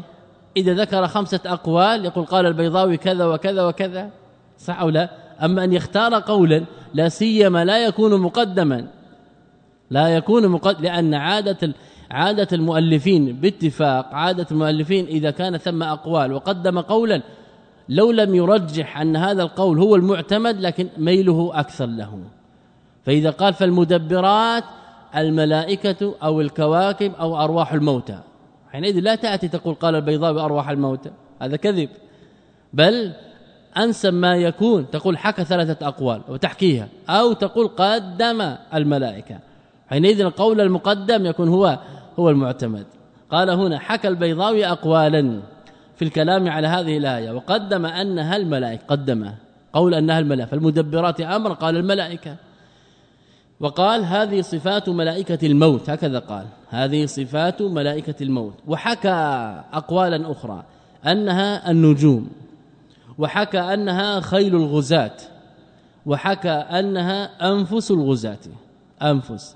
إذا ذكر خمسة أقوال يقول قال البيضاوي كذا وكذا وكذا صح أو لا؟ أما أن يختار قولا لا سيما لا يكون مقدما لا يكون مقدم لأن عادة عادة المؤلفين باتفاق عادة المؤلفين إذا كان ثم أقوال وقدم قولا لو لم يرجح أن هذا القول هو المعتمد لكن ميله أكثر له فإذا قال فالمدبرات الملائكة أو الكواكب أو أرواح الموتى. حينئذ لا تأتي تقول قال البيضاوي أرواح الموتى هذا كذب. بل أنسب ما يكون تقول حكى ثلاثة أقوال وتحكيها أو تقول قدم الملائكة. حينئذ القول المقدم يكون هو هو المعتمد. قال هنا حكى البيضاوي اقوالا في الكلام على هذه الآية وقدم أنها الملائكة قدم قول أنها الملائكة فالمدبرات أمر قال الملائكة. وقال هذه صفات ملائكة الموت هكذا قال. هذه صفات ملائكة الموت. وحكى اقوالا أخرى أنها النجوم وحكى أنها خيل الغزاة وحكى أنها أنفس الغزاة أنفس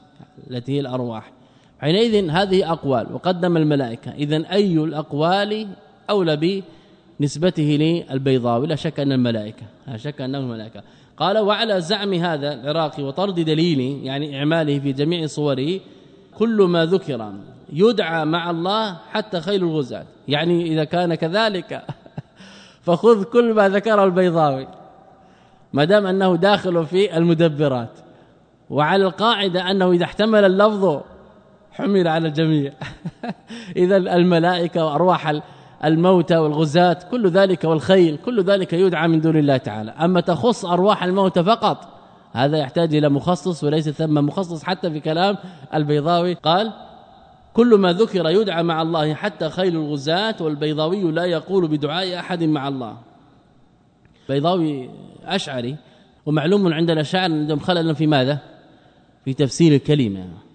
التي هي الأرواح. حينئذ هذه أقوال وقدم الملائكة. اذا أي الأقوال أولى بنسبته للبيضاوي؟ لا شك أن الملائكة لا شك انه الملائكة. قال وعلى زعم هذا العراقي وطرد دليله يعني إعماله في جميع صوره كل ما ذكر يدعى مع الله حتى خيل الغزاة. يعني إذا كان كذلك (laughs) فخذ كل ما ذكره البيضاوي ما دام أنه داخل في المدبرات. وعلى القاعدة أنه إذا احتمل اللفظ حمل على الجميع. (laughs) اذا الملائكة وأرواح الموتى والغزاة كل ذلك والخيل كل ذلك يدعى من دون الله تعالى. أما تخص أرواح الموتى فقط هذا يحتاج إلى مخصص وليس ثم مخصص حتى في كلام البيضاوي. قال كل ما ذكر يدعى مع الله حتى خيل الغزاة والبيضاوي لا يقول بدعاء أحد مع الله. بيضاوي أشعري ومعلوم عند الاشاعره عندهم خلل في ماذا؟ في تفسير الكلمة.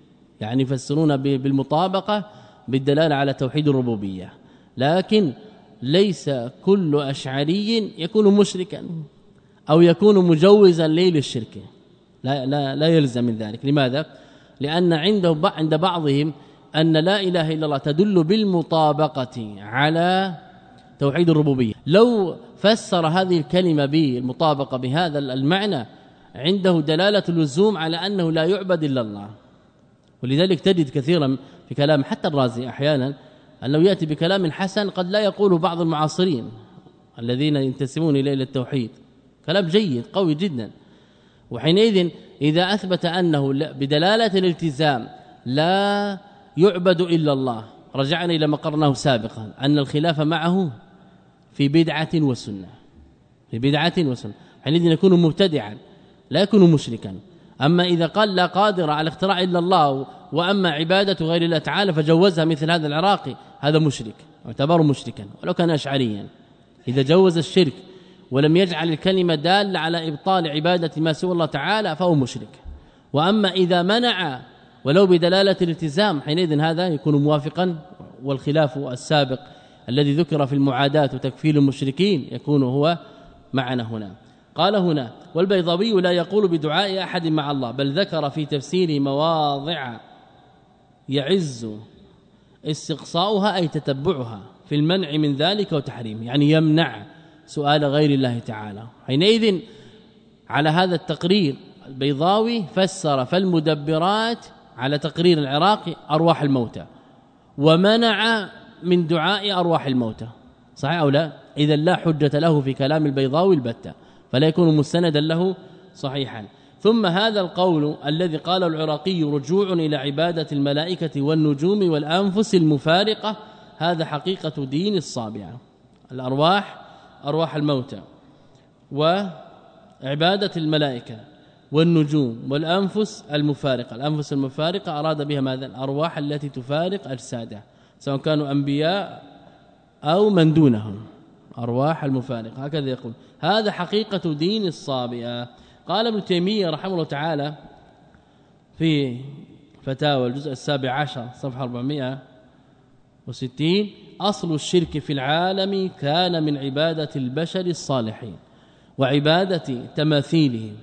يعني يفسرون بالمطابقة بالدلالة على توحيد الربوبية. لكن ليس كل أشعري يكون مشركا أو يكون مجوزا للشرك لا لا لا يلزم من ذلك. لماذا؟ لأن عنده عند بعضهم أن لا إله إلا الله تدل بالمطابقة على توحيد الربوبية. لو فسر هذه الكلمة بالمطابقة بهذا المعنى عنده دلالة اللزوم على أنه لا يعبد إلا الله. ولذلك تجد كثيرا في كلام حتى الرازي أحيانا أنه يأتي بكلام حسن قد لا يقوله بعض المعاصرين الذين ينتسبون إلى التوحيد. كلام جيد قوي جدا. وحينئذ إذا أثبت أنه بدلالة الالتزام لا يعبد إلا الله. رجعنا إلى ما قرناه سابقا أن الخلاف معه في بدعة وسنة. في بدعة وسنة. حينئذ يكون مبتدعا لا يكون مشركا. أما إذا قال لا قادر على اختراع إلا الله وأما عبادة غير الله تعالى فجوزها مثل هذا العراقي هذا مشرك يعتبر مشركا ولو كان اشعريا. إذا جوز الشرك ولم يجعل الكلمة دالة على إبطال عبادة ما سوى الله تعالى فهو مشرك. وأما إذا منع ولو بدلالة الالتزام حينئذ هذا يكون موافقا والخلاف السابق الذي ذكر في المعادات وتكفير المشركين يكون هو معنا هنا. قال هنا والبيضاوي لا يقول بدعاء أحد مع الله بل ذكر في تفسير مواضع يعز استقصاؤها أي تتبعها في المنع من ذلك وتحريمه يعني يمنع سؤال غير الله تعالى. حينئذ على هذا التقرير البيضاوي فسر فالمدبرات على تقرير العراقي أرواح الموتى ومنع من دعاء أرواح الموتى صحيح أو لا؟ اذا لا حجة له في كلام البيضاوي البتة. فلا يكون مستندا له صحيحا. ثم هذا القول الذي قال العراقي رجوع إلى عبادة الملائكة والنجوم والأنفس المفارقة هذا حقيقة دين الصابعة الأرواح أرواح الموتى. وعبادة الملائكة والنجوم والأنفس المفارقة. الأنفس المفارقة أراد بها ماذا؟ الأرواح التي تفارق أجسادها سواء كانوا أنبياء أو من دونهم. أرواح المفارقه هكذا يقول. هذا حقيقة دين الصابئة. قال ابن تيمية رحمه الله تعالى في فتاوى الجزء السابع عشر صفحة 460 أصل الشرك في العالم كان من عبادة البشر الصالحين وعبادة تماثيلهم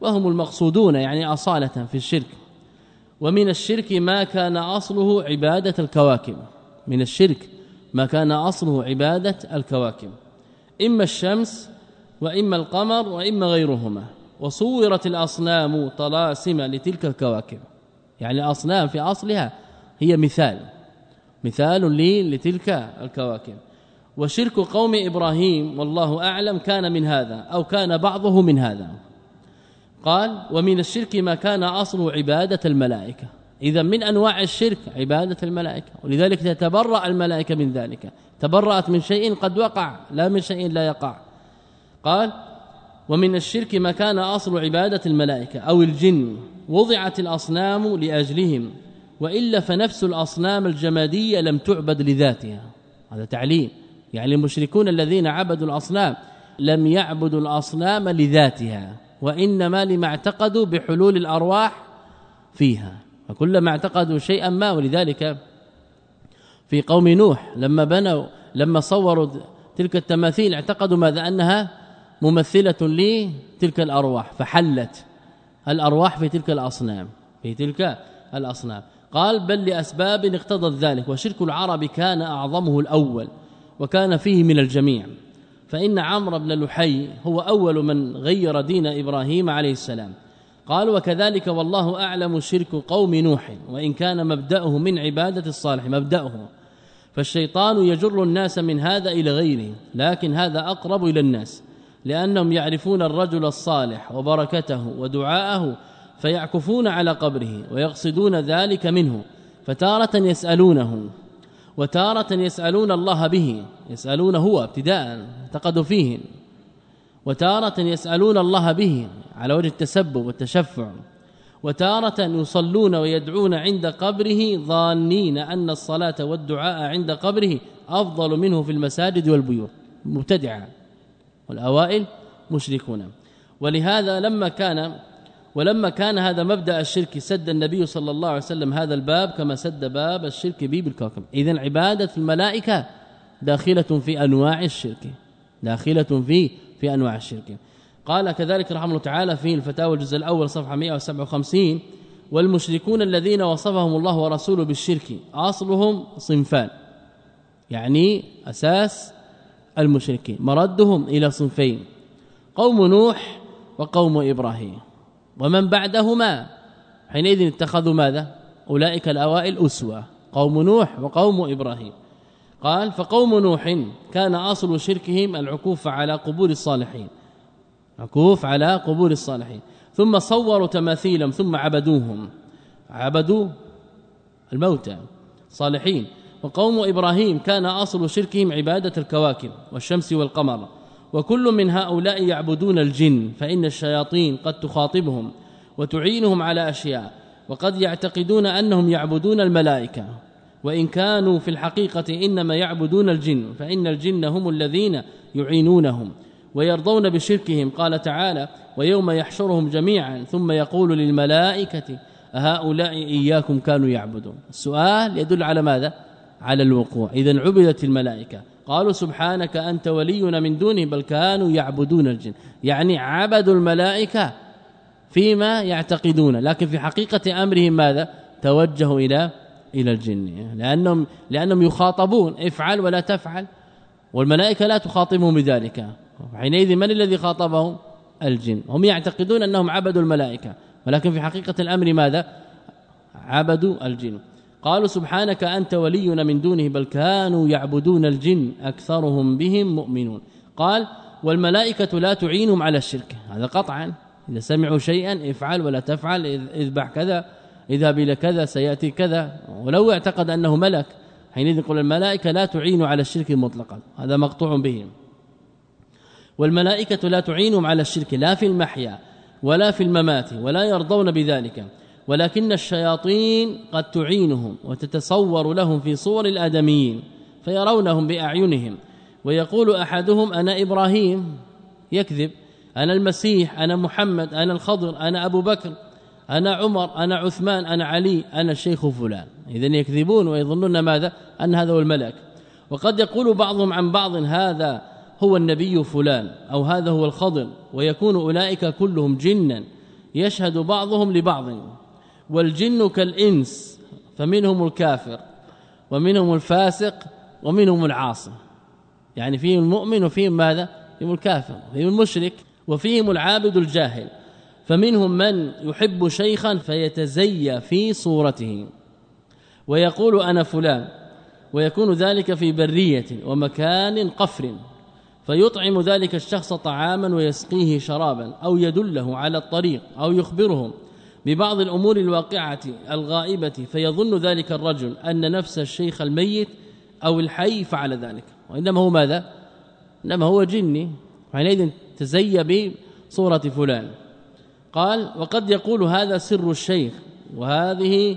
وهم المقصودون يعني أصالة في الشرك. ومن الشرك ما كان أصله عبادة الكواكب. من الشرك ما كان أصله عبادة الكواكب إما الشمس وإما القمر وإما غيرهما وصورت الأصنام طلاسم لتلك الكواكب. يعني الأصنام في أصلها هي مثال مثال لتلك الكواكب. وشرك قوم إبراهيم والله أعلم كان من هذا أو كان بعضه من هذا. قال ومن الشرك ما كان اصل عبادة الملائكة. إذا من أنواع الشرك عبادة الملائكة ولذلك تتبرأ الملائكة من ذلك. تبرأت من شيء قد وقع لا من شيء لا يقع. قال ومن الشرك ما كان أصل عبادة الملائكة أو الجن وضعت الأصنام لأجلهم وإلا فنفس الأصنام الجمادية لم تعبد لذاتها. هذا تعليم. يعني المشركون الذين عبدوا الأصنام لم يعبدوا الأصنام لذاتها وإنما لما اعتقدوا بحلول الأرواح فيها. فكلما اعتقدوا شيئا ما ولذلك في قوم نوح لما بنوا لما صوروا تلك التماثيل اعتقدوا ماذا؟ أنها ممثلة لتلك الأرواح فحلت الأرواح في تلك الأصنام في تلك الأصنام. قال بل لأسباب اقتضت ذلك وشرك العرب كان أعظمه الأول وكان فيه من الجميع. فإن عمرو بن لحي هو أول من غير دين إبراهيم عليه السلام. قال وكذلك والله أعلم شرك قوم نوح وإن كان مبدأه من عبادة الصالح مبدأه فالشيطان يجر الناس من هذا إلى غيره لكن هذا أقرب إلى الناس لأنهم يعرفون الرجل الصالح وبركته ودعاءه فيعكفون على قبره ويقصدون ذلك منه فتارة يسألونه وتارة يسألون الله به يسألون هو ابتداء اعتقدوا فيه وتارة يسألون الله به على وجه التسبب والتشفع وتارة يصلون ويدعون عند قبره ظانين أن الصلاة والدعاء عند قبره أفضل منه في المساجد والبيوت. مبتدعا. والأوائل مشركون. ولهذا لما كان ولما كان هذا مبدأ الشرك سد النبي صلى الله عليه وسلم هذا الباب كما سد باب الشرك به بالكوكب اذا عبادة الملائكة داخلة في أنواع الشرك داخلة في في أنواع الشرك. قال كذلك رحمه الله تعالى في الفتاوى الجزء الأول صفحة 157 والمشركون الذين وصفهم الله ورسوله بالشرك أصلهم صنفان يعني أساس المشركين مردهم إلى صنفين قوم نوح وقوم إبراهيم. ومن بعدهما؟ حينئذ اتخذوا ماذا؟ أولئك الأوائل أسوة قوم نوح وقوم إبراهيم. قال فقوم نوح كان أصل شركهم العكوف على قبور الصالحين. عكوف على قبور الصالحين. ثم صوروا تماثيلا ثم عبدوهم. عبدوا الموتى صالحين. وقوم إبراهيم كان أصل شركهم عبادة الكواكب والشمس والقمر. وكل من هؤلاء يعبدون الجن فإن الشياطين قد تخاطبهم وتعينهم على أشياء. وقد يعتقدون أنهم يعبدون الملائكة. وإن كانوا في الحقيقة إنما يعبدون الجن فإن الجن هم الذين يعينونهم ويرضون بشركهم. قال تعالى ويوم يحشرهم جميعا ثم يقول للملائكة هؤلاء إياكم كانوا يعبدون. السؤال يدل على ماذا؟ على الوقوع. إذا عبدت الملائكة. قالوا سبحانك أنت ولينا من دونه بل كانوا يعبدون الجن. يعني عبدوا الملائكة فيما يعتقدون لكن في حقيقة أمرهم ماذا؟ توجهوا إلى إلى الجن. لأنهم لأنهم يخاطبون. افعل ولا تفعل. والملائكة لا تخاطبهم بذلك. حينئذ من الذي خاطبهم؟ الجن. هم يعتقدون أنهم عبدوا الملائكة. ولكن في حقيقة الأمر ماذا؟ عبدوا الجن. قالوا سبحانك أنت ولينا من دونه بل كانوا يعبدون الجن أكثرهم بهم مؤمنون. قال والملائكة لا تعينهم على الشرك. هذا قطعا. إذا سمعوا شيئا افعل ولا تفعل اذبح كذا. اذهب إلى كذا سيأتي كذا. ولو اعتقد أنه ملك حينئذ يقول الملائكة لا تعين على الشرك مطلقا. هذا مقطوع به والملائكة لا تعينهم على الشرك لا في المحيا ولا في الممات ولا يرضون بذلك. ولكن الشياطين قد تعينهم وتتصور لهم في صور الأدميين فيرونهم بأعينهم. ويقول أحدهم أنا إبراهيم؟ يكذب. أنا المسيح أنا محمد أنا الخضر أنا أبو بكر. أنا عمر أنا عثمان أنا علي أنا الشيخ فلان. اذا يكذبون ويظنون ماذا؟ أن هذا هو الملك. وقد يقول بعضهم عن بعض هذا هو النبي فلان أو هذا هو الخضر. ويكون أولئك كلهم جنا. يشهد بعضهم لبعض. والجن كالإنس فمنهم الكافر ومنهم الفاسق ومنهم العاصي. يعني فيهم المؤمن وفيهم ماذا؟ فيهم الكافر فيهم المشرك وفيهم العابد الجاهل. فمنهم من يحب شيخا فيتزيى في صورته. ويقول أنا فلان ويكون ذلك في برية ومكان قفر فيطعم ذلك الشخص طعاما ويسقيه شرابا أو يدله على الطريق أو يخبرهم ببعض الأمور الواقعة الغائبة فيظن ذلك الرجل أن نفس الشيخ الميت أو الحي فعل ذلك. وإنما هو ماذا؟ إنما هو جني حينئذ تزي بصورة فلان. قال وقد يقول هذا سر الشيخ وهذه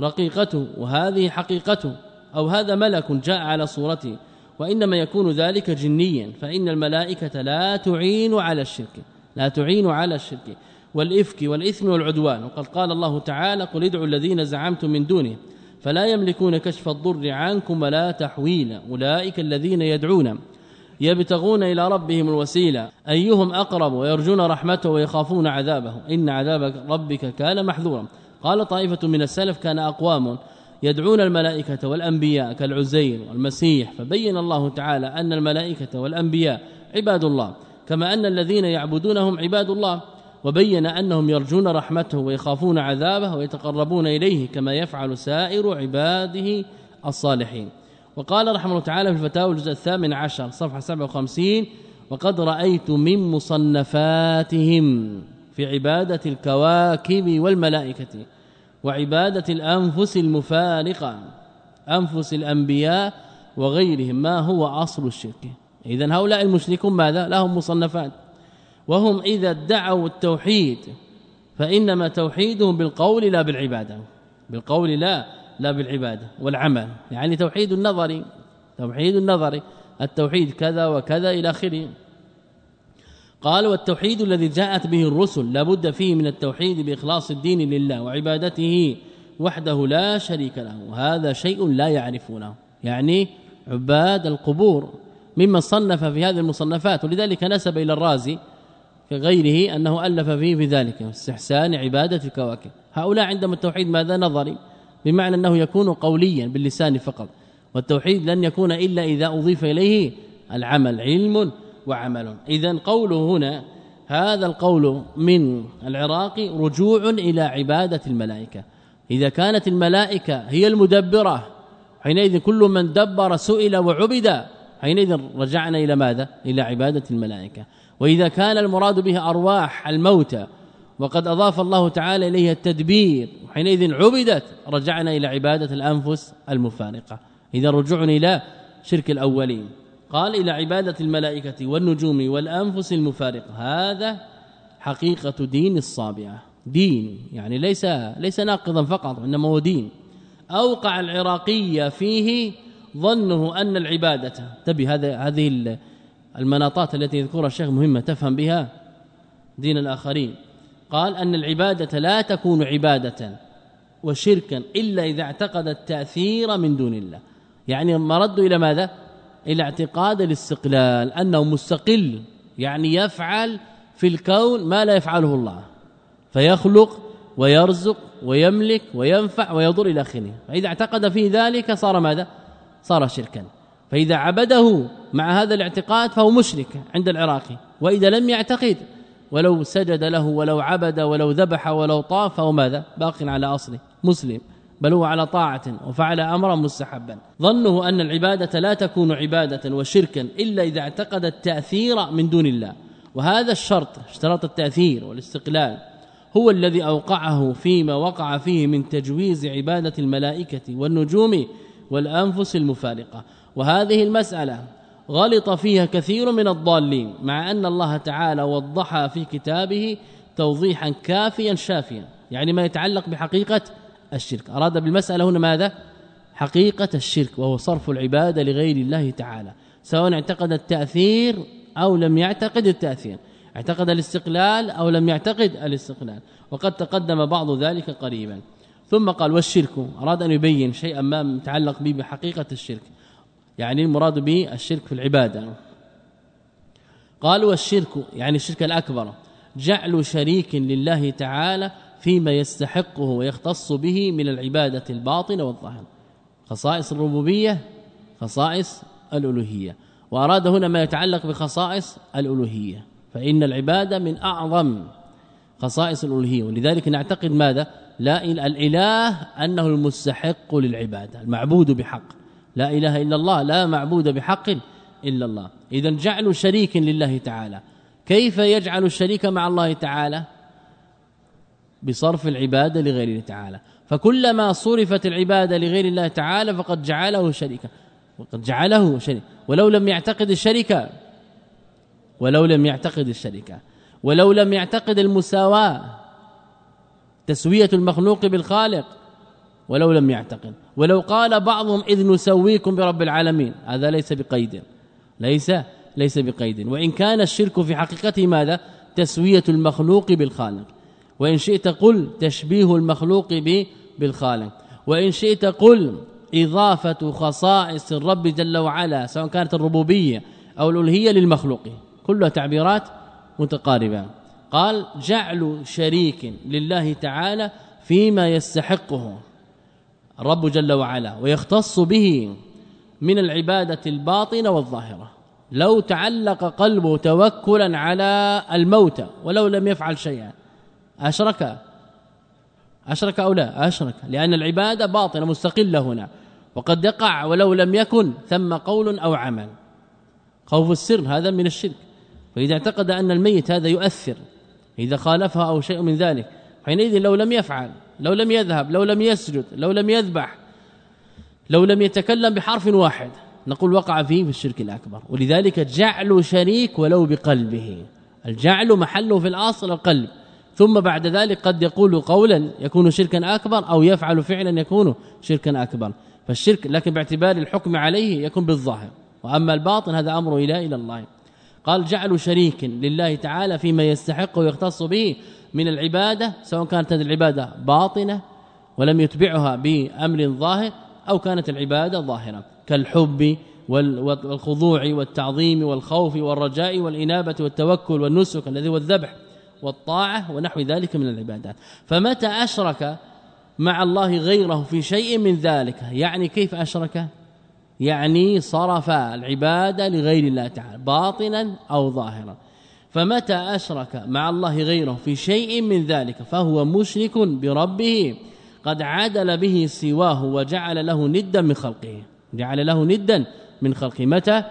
رقيقته وهذه حقيقته أو هذا ملك جاء على صورته وإنما يكون ذلك جنيا فإن الملائكة لا تعين على الشرك لا تعين على الشرك والإفك والإثم والعدوان. وقد قال الله تعالى قل ادعوا الذين زعمتم من دونه فلا يملكون كشف الضر عنكم ولا تحويلا أولئك الذين يدعون يبتغون إلى ربهم الوسيلة. أيهم أقرب ويرجون رحمته ويخافون عذابه. إن عذاب ربك كان محذورا. قال طائفة من السلف كان أقوام يدعون الملائكة والأنبياء كالعزير والمسيح. فبين الله تعالى أن الملائكة والأنبياء عباد الله كما أن الذين يعبدونهم عباد الله. وبين أنهم يرجون رحمته ويخافون عذابه ويتقربون إليه كما يفعل سائر عباده الصالحين. وقال رحمه الله تعالى في الفتاوى الجزء الثامن عشر صفحة 57 وقد رأيت من مصنفاتهم في عبادة الكواكب والملائكة وعبادة الأنفس المفارقة أنفس الأنبياء وغيرهم. ما هو أصل الشرك؟ اذا هؤلاء المشركون ماذا؟ لهم مصنفات. وهم إذا ادعوا التوحيد فإنما توحيدهم بالقول لا بالعبادة. بالقول لا لا بالعبادة والعمل يعني توحيد النظري توحيد النظري التوحيد كذا وكذا إلى آخره. قال والتوحيد الذي جاءت به الرسل لابد فيه من التوحيد بإخلاص الدين لله وعبادته وحده لا شريك له وهذا شيء لا يعرفونه يعني عباد القبور. ممن صنف في هذه المصنفات ولذلك نسب إلى الرازي كغيره أنه ألف فيه في ذلك استحسان عباده الكواكب هؤلاء عندهم التوحيد ماذا؟ نظري. بمعنى أنه يكون قوليا باللسان فقط. والتوحيد لن يكون إلا إذا أضيف إليه العمل علم وعمل. اذا قوله هنا هذا القول من العراق رجوع إلى عبادة الملائكة. إذا كانت الملائكة هي المدبرة حينئذ كل من دبر سئل وعبد حينئذ رجعنا إلى ماذا؟ إلى عبادة الملائكة. وإذا كان المراد به أرواح الموتى وقد أضاف الله تعالى إليها التدبير حينئذ عبدت رجعنا إلى عبادة الأنفس المفارقة. إذا رجعنا إلى شرك الأولين. قال إلى عبادة الملائكة والنجوم والأنفس المفارقة. هذا حقيقة دين الصابعة. دين يعني ليس ليس ناقضا فقط إنما هو دين. أوقع العراقيه فيه ظنه أن العبادة تبي هذا هذه المناطات التي يذكرها الشيخ مهمة تفهم بها دين الآخرين. قال أن العبادة لا تكون عبادة وشركا إلا إذا اعتقد التأثير من دون الله. يعني مرد إلى ماذا؟ إلى اعتقاد الاستقلال أنه مستقل يعني يفعل في الكون ما لا يفعله الله. فيخلق ويرزق ويملك وينفع ويضر إلى آخره. فإذا اعتقد في ذلك صار ماذا؟ صار شركا. فإذا عبده مع هذا الاعتقاد فهو مشرك عند العراقي وإذا لم يعتقد ولو سجد له ولو عبد ولو ذبح ولو طاف فهو ماذا؟ باق على اصله مسلم بل هو على طاعة وفعل أمرا مستحبا. ظنه أن العبادة لا تكون عبادة وشركا إلا إذا اعتقد التأثير من دون الله. وهذا الشرط اشتراط التأثير والاستقلال هو الذي أوقعه فيما وقع فيه من تجويز عبادة الملائكة والنجوم والأنفس المفارقة. وهذه المسألة غلط فيها كثير من الضالين مع أن الله تعالى وضحها في كتابه توضيحا كافيا شافيا يعني ما يتعلق بحقيقة الشرك. أراد بالمسألة هنا ماذا؟ حقيقة الشرك وهو صرف العبادة لغير الله تعالى سواء اعتقد التأثير أو لم يعتقد التأثير اعتقد الاستقلال أو لم يعتقد الاستقلال وقد تقدم بعض ذلك قريبا. ثم قال والشرك؟ أراد أن يبين شيئا ما متعلق به بحقيقة الشرك. يعني المراد به الشرك في العبادة. قال والشرك يعني الشرك الأكبر جعل شريك لله تعالى فيما يستحقه ويختص به من العبادة الباطنة والظاهر. خصائص الربوبية خصائص الألوهية. وأراد هنا ما يتعلق بخصائص الألوهية. فإن العبادة من أعظم خصائص الألوهية. ولذلك نعتقد ماذا؟ لا الإله أنه المستحق للعبادة المعبود بحق. لا إله إلا الله لا معبود بحق إلا الله. اذا جعل شريك لله تعالى. كيف يجعل الشريك مع الله تعالى؟ بصرف العبادة لغير الله تعالى. فكلما صرفت العبادة لغير الله تعالى فقد جعله شريكا. وقد جعله شريكا. ولو لم يعتقد الشركة ولو لم يعتقد الشركة ولو لم يعتقد المساواة. تسوية المخلوق بالخالق. ولو لم يعتقد ولو قال بعضهم إذ نسويكم برب العالمين. هذا ليس بقيد. ليس ليس بقيد. وإن كان الشرك في حقيقته ماذا؟ تسوية المخلوق بالخالق. وإن شئت قل تشبيه المخلوق بالخالق. وإن شئت قل إضافة خصائص الرب جل وعلا سواء كانت الربوبية أو الالوهيه للمخلوق. كلها تعبيرات متقاربة. قال جعل شريك لله تعالى فيما يستحقه. الرب جل وعلا ويختص به من العبادة الباطنة والظاهرة. لو تعلق قلبه توكلا على الموت ولو لم يفعل شيئا أشرك؟ أشرك أو لا؟ أشرك لأن العبادة باطنة مستقلة هنا. وقد يقع ولو لم يكن ثم قول أو عمل. خوف السر هذا من الشرك. فإذا اعتقد أن الميت هذا يؤثر إذا خالفها أو شيء من ذلك حينئذ لو لم يفعل لو لم يذهب لو لم يسجد لو لم يذبح لو لم يتكلم بحرف واحد نقول وقع فيه في الشرك الأكبر. ولذلك جعل شريك ولو بقلبه. الجعل محله في الأصل القلب. ثم بعد ذلك قد يقول قولا يكون شركا أكبر أو يفعل فعلا يكون شركا أكبر. فالشرك لكن باعتبار الحكم عليه يكون بالظاهر. وأما الباطن هذا أمر إلى إلى الله. قال جعل شريك لله تعالى فيما يستحق ويختص به. من العبادة سواء كانت هذه العبادة باطنة ولم يتبعها بأمر ظاهر أو كانت العبادة ظاهرة كالحب والخضوع والتعظيم والخوف والرجاء والإنابة والتوكل والنسك الذي هو الذبح والطاعة ونحو ذلك من العبادات. فمتى أشرك مع الله غيره في شيء من ذلك؟ يعني كيف أشرك؟ يعني صرف العبادة لغير الله تعالى باطنا أو ظاهرا. فمتى أشرك مع الله غيره في شيء من ذلك فهو مشرك بربه؟ قد عدل به سواه وجعل له ندا من خلقه. جعل له ندا من خلقه. متى؟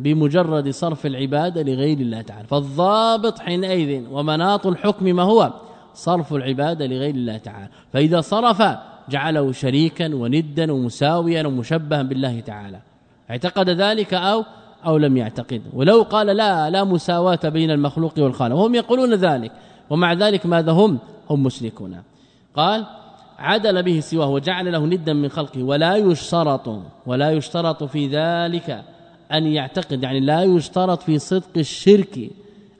بمجرد صرف العبادة لغير الله تعالى. فالضابط حينئذ ومناط الحكم ما هو؟ صرف العبادة لغير الله تعالى. فإذا صرف جعله شريكا وندا ومساويا ومشبها بالله تعالى. اعتقد ذلك أو أو لم يعتقد. ولو قال لا لا مساواة بين المخلوق والخالق. وهم يقولون ذلك. ومع ذلك ماذا هم؟ هم مشركون قال عدل به سواه وجعل له ندا من خلقه. ولا يشترط ولا يشترط في ذلك أن يعتقد. يعني لا يشترط في صدق الشرك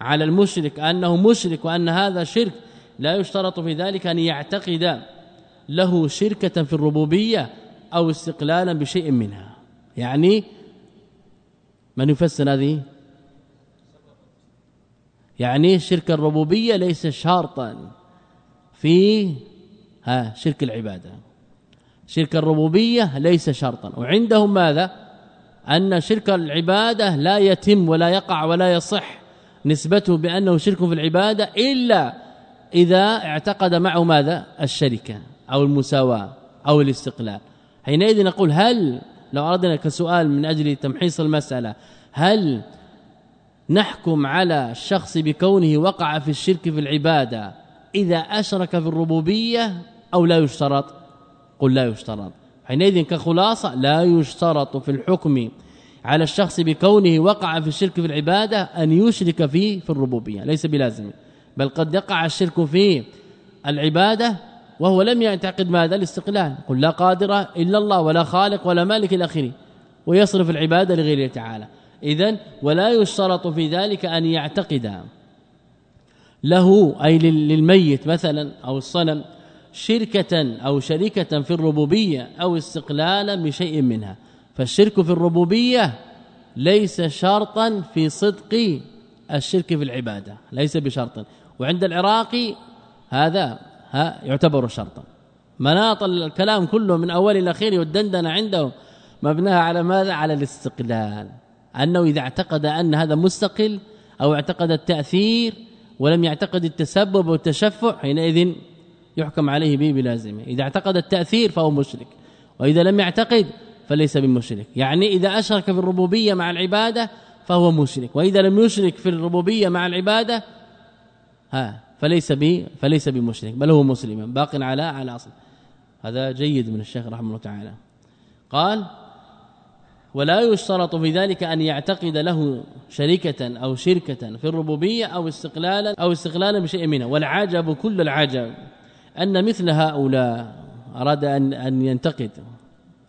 على المشرك أنه مشرك وأن هذا شرك. لا يشترط في ذلك أن يعتقد له شركة في الربوبية أو استقلالا بشيء منها. يعني من يفسر هذه؟ يعني شرك الربوبية ليس شرطا في ها شرك العبادة. شرك الربوبية ليس شرطا. وعندهم ماذا؟ أن شرك العبادة لا يتم ولا يقع ولا يصح نسبته بأنه شرك في العبادة إلا إذا اعتقد معه ماذا؟ الشركة أو المساواة أو الاستقلال. حينئذ نقول هل لو أردنا كسؤال من أجل تمحيص المسألة هل نحكم على الشخص بكونه وقع في الشرك في العبادة إذا أشرك في الربوبية أو لا يشترط؟ قل لا يشترط. حينئذ كخلاصة لا يشترط في الحكم على الشخص بكونه وقع في الشرك في العبادة أن يشرك فيه في الربوبية ليس بلازم بل قد يقع الشرك في العبادة وهو لم يعتقد ماذا؟ الاستقلال. قل لا قادر إلا الله ولا خالق ولا مالك إلى آخره. ويصرف العباده لغيره تعالى. اذا ولا يشترط في ذلك أن يعتقد. له أي للميت مثلا أو الصنم شركة أو شركة في الربوبية أو استقلالا بشيء منها. فالشرك في الربوبية ليس شرطا في صدق الشرك في العبادة. ليس بشرط وعند العراقي هذا ها يعتبر شرطا. مناط الكلام كله من أول إلى اخره والدندنه عنده مبناها على ماذا؟ على الاستقلال. أنه إذا اعتقد أن هذا مستقل أو اعتقد التأثير ولم يعتقد التسبب والتشفع حينئذ يحكم عليه به بلازمه إذا اعتقد التأثير فهو مشرك. وإذا لم يعتقد فليس بمشرك. يعني إذا أشرك في الربوبية مع العبادة فهو مشرك. وإذا لم يشرك في الربوبية مع العبادة ها فليس ب فليس بمشرك بل هو مسلم باق على على أصل. هذا جيد من الشيخ رحمه الله تعالى. قال ولا يشترط في ذلك أن يعتقد له شركة أو شركة في الربوبية أو استقلالا أو استقلالا بشيء منها. والعجب كل العجب أن مثل هؤلاء أراد أن أن ينتقد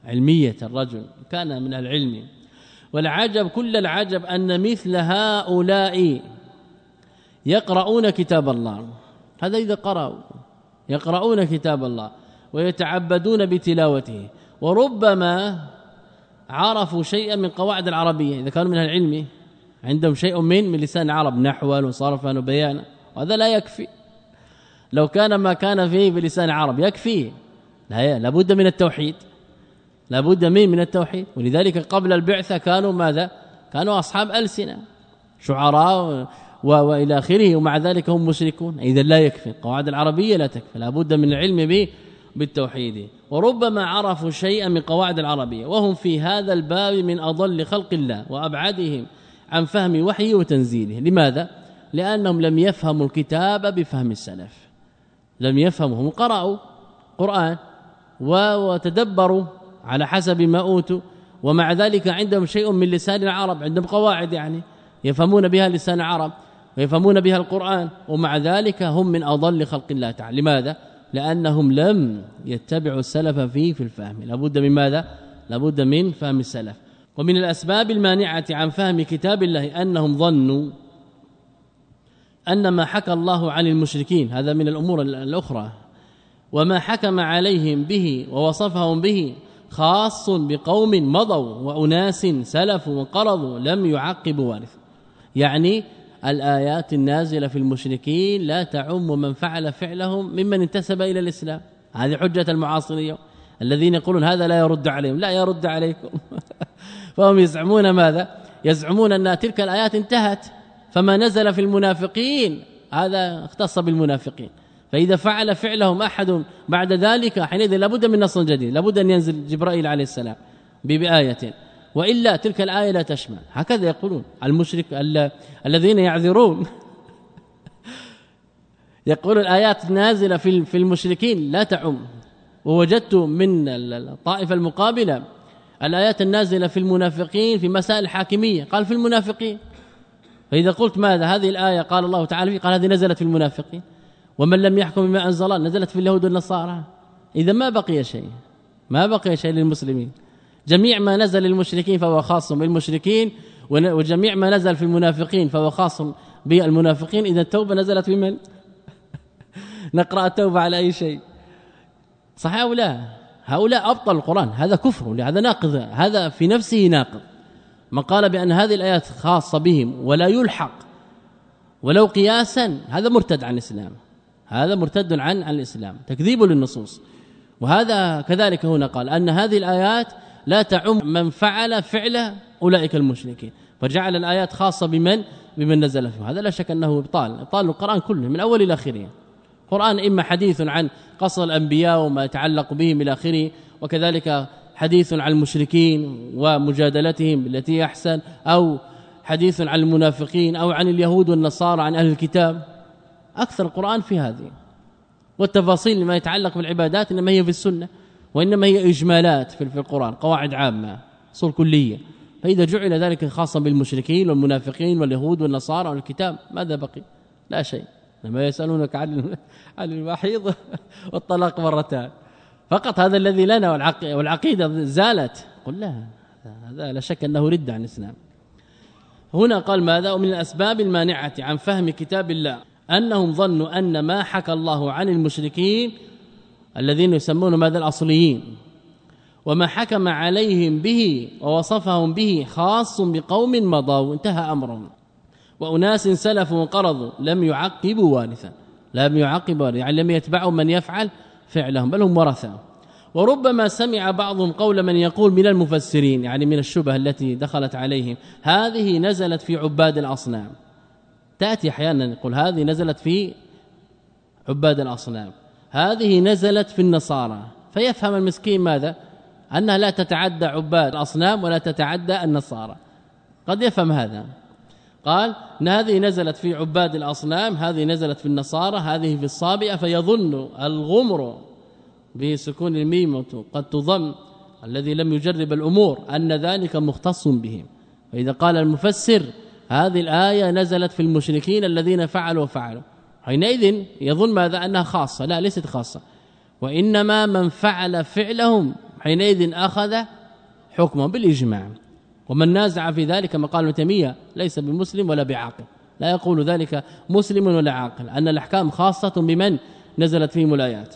علمية الرجل كان من العلم. والعجب كل العجب أن مثل هؤلاء يقرؤون كتاب الله. هذا إذا قرأوا يقرؤون كتاب الله ويتعبدون بتلاوته. وربما عرفوا شيئا من قواعد العربية. إذا كانوا من العلم عندهم شيء من من لسان العرب نحوا وصرفا وبيانا. وهذا لا يكفي. لو كان ما كان فيه بلسان العرب يكفي. لا لابد من التوحيد. لابد من من التوحيد. ولذلك قبل البعثة كانوا ماذا؟ كانوا أصحاب ألسنة. شعراء وإلى آخره ومع ذلك هم مشركون. اذا لا يكفي. القواعد العربية لا تكفي. لابد من العلم به بالتوحيد. وربما عرفوا شيئا من قواعد العربية وهم في هذا الباب من أضل خلق الله وأبعدهم عن فهم وحيه وتنزيله. لماذا؟ لأنهم لم يفهموا الكتاب بفهم السلف. لم يفهموا هم قرأوا قرآن وتدبروا على حسب ما أوتوا ومع ذلك عندهم شيء من لسان العرب عندهم قواعد يعني يفهمون بها لسان العرب. ويفهمون بها القرآن ومع ذلك هم من أضل خلق الله تعالى. لماذا؟ لأنهم لم يتبعوا السلف فيه في الفهم. لابد من ماذا؟ لابد من فهم السلف. ومن الأسباب المانعة عن فهم كتاب الله أنهم ظنوا أن ما حكى الله عن المشركين هذا من الأمور الأخرى وما حكم عليهم به ووصفهم به خاص بقوم مضوا وأناس سلفوا وقرضوا لم يعقبوا وارث. يعني الآيات النازلة في المشركين لا تعم من فعل فعلهم ممن انتسب إلى الإسلام. هذه حجة المعاصرين الذين يقولون هذا لا يرد عليهم. لا يرد عليكم. (laughs) فهم يزعمون ماذا؟ يزعمون أن تلك الآيات انتهت. فما نزل في المنافقين. هذا اختص بالمنافقين. فإذا فعل فعلهم أحد بعد ذلك حينئذ لابد من نص جديد. لابد أن ينزل جبرائيل عليه السلام بآية. وإلا تلك الآية لا تشمل. هكذا يقولون المشرك الذين يعذرون. (laughs) يقول الآيات نازلة في في المشركين لا تعم. ووجدت من الطائفة المقابلة الآيات النازلة في المنافقين في مسائل الحاكميه قال في المنافقين. فإذا قلت ماذا؟ هذه الآية قال الله تعالى قال هذه نزلت في المنافقين. ومن لم يحكم بما أنزل الله نزلت في اليهود والنصارى. إذا ما بقي شيء. ما بقي شيء للمسلمين. جميع ما نزل للمشركين فهو خاص بالمشركين وجميع ما نزل في المنافقين فهو خاص بالمنافقين. إذا التوبة نزلت في من؟ (laughs) نقرأ التوبة على أي شيء؟ صح أو لا؟ هؤلاء أبطل القرآن هذا كفر لهذا ناقض هذا في نفسه ناقض. من قال بأن هذه الآيات خاصة بهم ولا يلحق ولو قياسا هذا مرتد عن الإسلام هذا مرتد عن عن الإسلام تكذيب للنصوص. وهذا كذلك هنا قال أن هذه الآيات لا تعم من فعل فعل أولئك المشركين. فجعل الآيات خاصة بمن؟ بمن نزل فيه هذا لا شك أنه إبطال. إبطال القرآن كله من أول إلى آخره. القرآن إما حديث عن قصص الأنبياء وما يتعلق بهم إلى آخره وكذلك حديث عن المشركين ومجادلتهم بالتي أحسن أو حديث عن المنافقين أو عن اليهود والنصارى عن أهل الكتاب. أكثر القرآن في هذه. والتفاصيل ما يتعلق بالعبادات إنما هي في السنة. وإنما هي إجمالات في القرآن قواعد عامة أصول كلية. فإذا جعل ذلك خاصا بالمشركين والمنافقين واليهود والنصارى والكتاب ماذا بقي؟ لا شيء. لما يسألونك عن (laughs) عن المحيض (laughs) والطلاق مرتان. فقط هذا الذي لنا والعقيدة زالت. قل لا هذا لا شك أنه رد عن الإسلام. هنا قال ماذا؟ ومن الأسباب المانعة عن فهم كتاب الله أنهم ظنوا أن ما حكى الله عن المشركين الذين يسمون ماذا الأصليين. وما حكم عليهم به ووصفهم به خاص بقوم مضوا. انتهى امرهم وأناس سلفوا وانقرضوا. لم يعقبوا وارثا. لم يعقبوا يعني لم يتبعوا من يفعل فعلهم بل هم ورثة. وربما سمع بعضهم قول من يقول من المفسرين يعني من الشبه التي دخلت عليهم هذه نزلت في عباد الأصنام. تأتي أحيانا يقول هذه نزلت في عباد الأصنام. هذه نزلت في النصارى. فيفهم المسكين ماذا؟ أنها لا تتعدى عباد الأصنام ولا تتعدى النصارى. قد يفهم هذا. قال إن هذه نزلت في عباد الأصنام هذه نزلت في النصارى هذه في الصابئة فيظن الغمر بسكون الميم قد تضم الذي لم يجرب الأمور أن ذلك مختص بهم واذا قال المفسر هذه الآية نزلت في المشركين الذين فعلوا وفعلوا. حينئذ يظن ماذا؟ أنها خاصة. لا ليست خاصة. وإنما من فعل فعلهم حينئذ أخذ حكمه بالإجماع. ومن نازع في ذلك ما قال تيمية ليس بمسلم ولا بعاقل. لا يقول ذلك مسلم ولا عاقل. أن الأحكام خاصة بمن نزلت فيهم الآيات.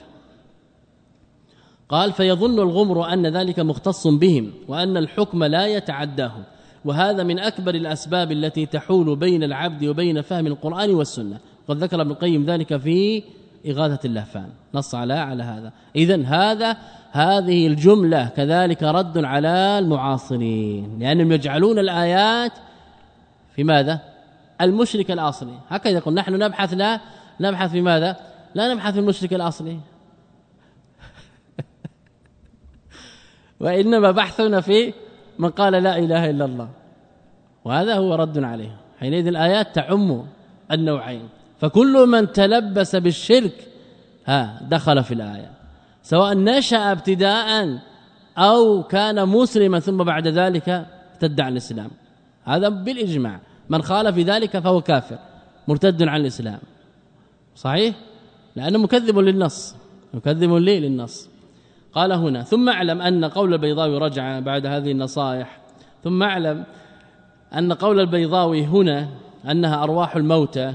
قال فيظن الغمر أن ذلك مختص بهم وأن الحكم لا يتعداهم. وهذا من أكبر الأسباب التي تحول بين العبد وبين فهم القرآن والسنة. قد ذكر ابن القيم ذلك في إغاثة اللهفان. نص على على هذا. إذا هذا هذه الجملة كذلك رد على المعاصرين. لأنهم يجعلون الآيات في ماذا؟ المشرك الأصلي. هكذا يقول نحن نبحث لا نبحث في ماذا؟ لا نبحث في المشرك الأصلي. (laughs) وإنما بحثنا في من قال لا إله إلا الله. وهذا هو رد عليه. حينئذ الآيات تعم النوعين. فكل من تلبس بالشرك ها دخل في الآية. سواء نشأ ابتداء أو كان مسلما ثم بعد ذلك ارتد عن الإسلام. هذا بالإجماع. من خالف ذلك فهو كافر مرتد عن الإسلام. صحيح؟ لأنه مكذب للنص مكذب ليه للنص. قال هنا ثم اعلم أن قول البيضاوي رجع بعد هذه النصائح. ثم اعلم أن قول البيضاوي هنا أنها أرواح الموتى.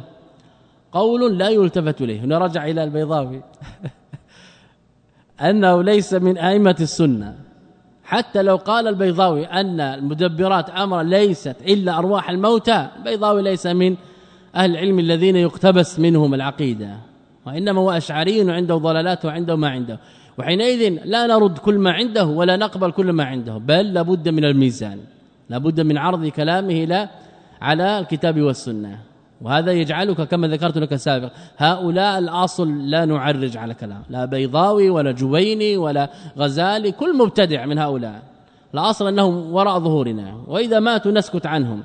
قول لا يلتفت إليه. هنا رجع إلى البيضاوي. (laughs) أنه ليس من أئمة السنة. حتى لو قال البيضاوي أن المدبرات أمر ليست إلا أرواح الموتى البيضاوي ليس من أهل العلم الذين يقتبس منهم العقيدة. وإنما هو أشعري وعنده ضلالات وعنده ما عنده. وحينئذ لا نرد كل ما عنده ولا نقبل كل ما عنده بل لابد من الميزان. لابد من عرض كلامه لا على الكتاب والسنة. وهذا يجعلك كما ذكرت لك سابقا. هؤلاء الأصل لا نعرج على كلام. لا بيضاوي ولا جويني ولا غزالي. كل مبتدع من هؤلاء. الأصل أنهم وراء ظهورنا. وإذا ماتوا نسكت عنهم.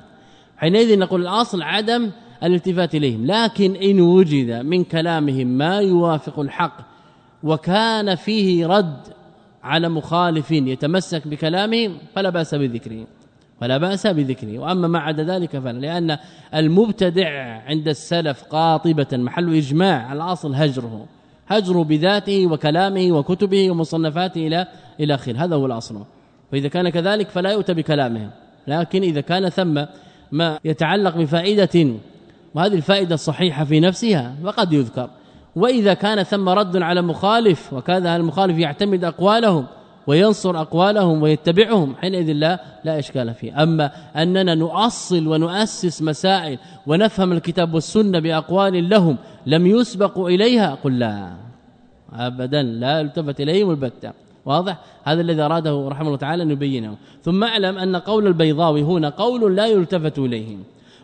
حينئذ نقول الأصل عدم الالتفات إليهم. لكن إن وجد من كلامهم ما يوافق الحق وكان فيه رد على مخالف يتمسك بكلامه فلا بأس بذكره فلا بأس بذكره. وأما ما عدا ذلك فلا لأن المبتدع عند السلف قاطبة محل إجماع الأصل هجره. هجره بذاته وكلامه وكتبه ومصنفاته إلى إلى آخره. هذا هو الأصل. فاذا كان كذلك فلا يؤتى بكلامه. لكن إذا كان ثم ما يتعلق بفائدة وهذه الفائدة الصحيحة في نفسها فقد يذكر. وإذا كان ثم رد على مخالف وكان المخالف يعتمد أقوالهم وينصر أقوالهم ويتبعهم. حينئذ لا لا إشكال فيه. أما أننا نؤصل ونؤسس مسائل ونفهم الكتاب والسنة بأقوال لهم لم يسبقوا إليها قل لا. ابدا لا التفت إليهم البتة. واضح؟ هذا الذي أراده رحمه الله تعالى أن يبينه. ثم أعلم أن قول البيضاوي هنا قول لا يلتفت اليه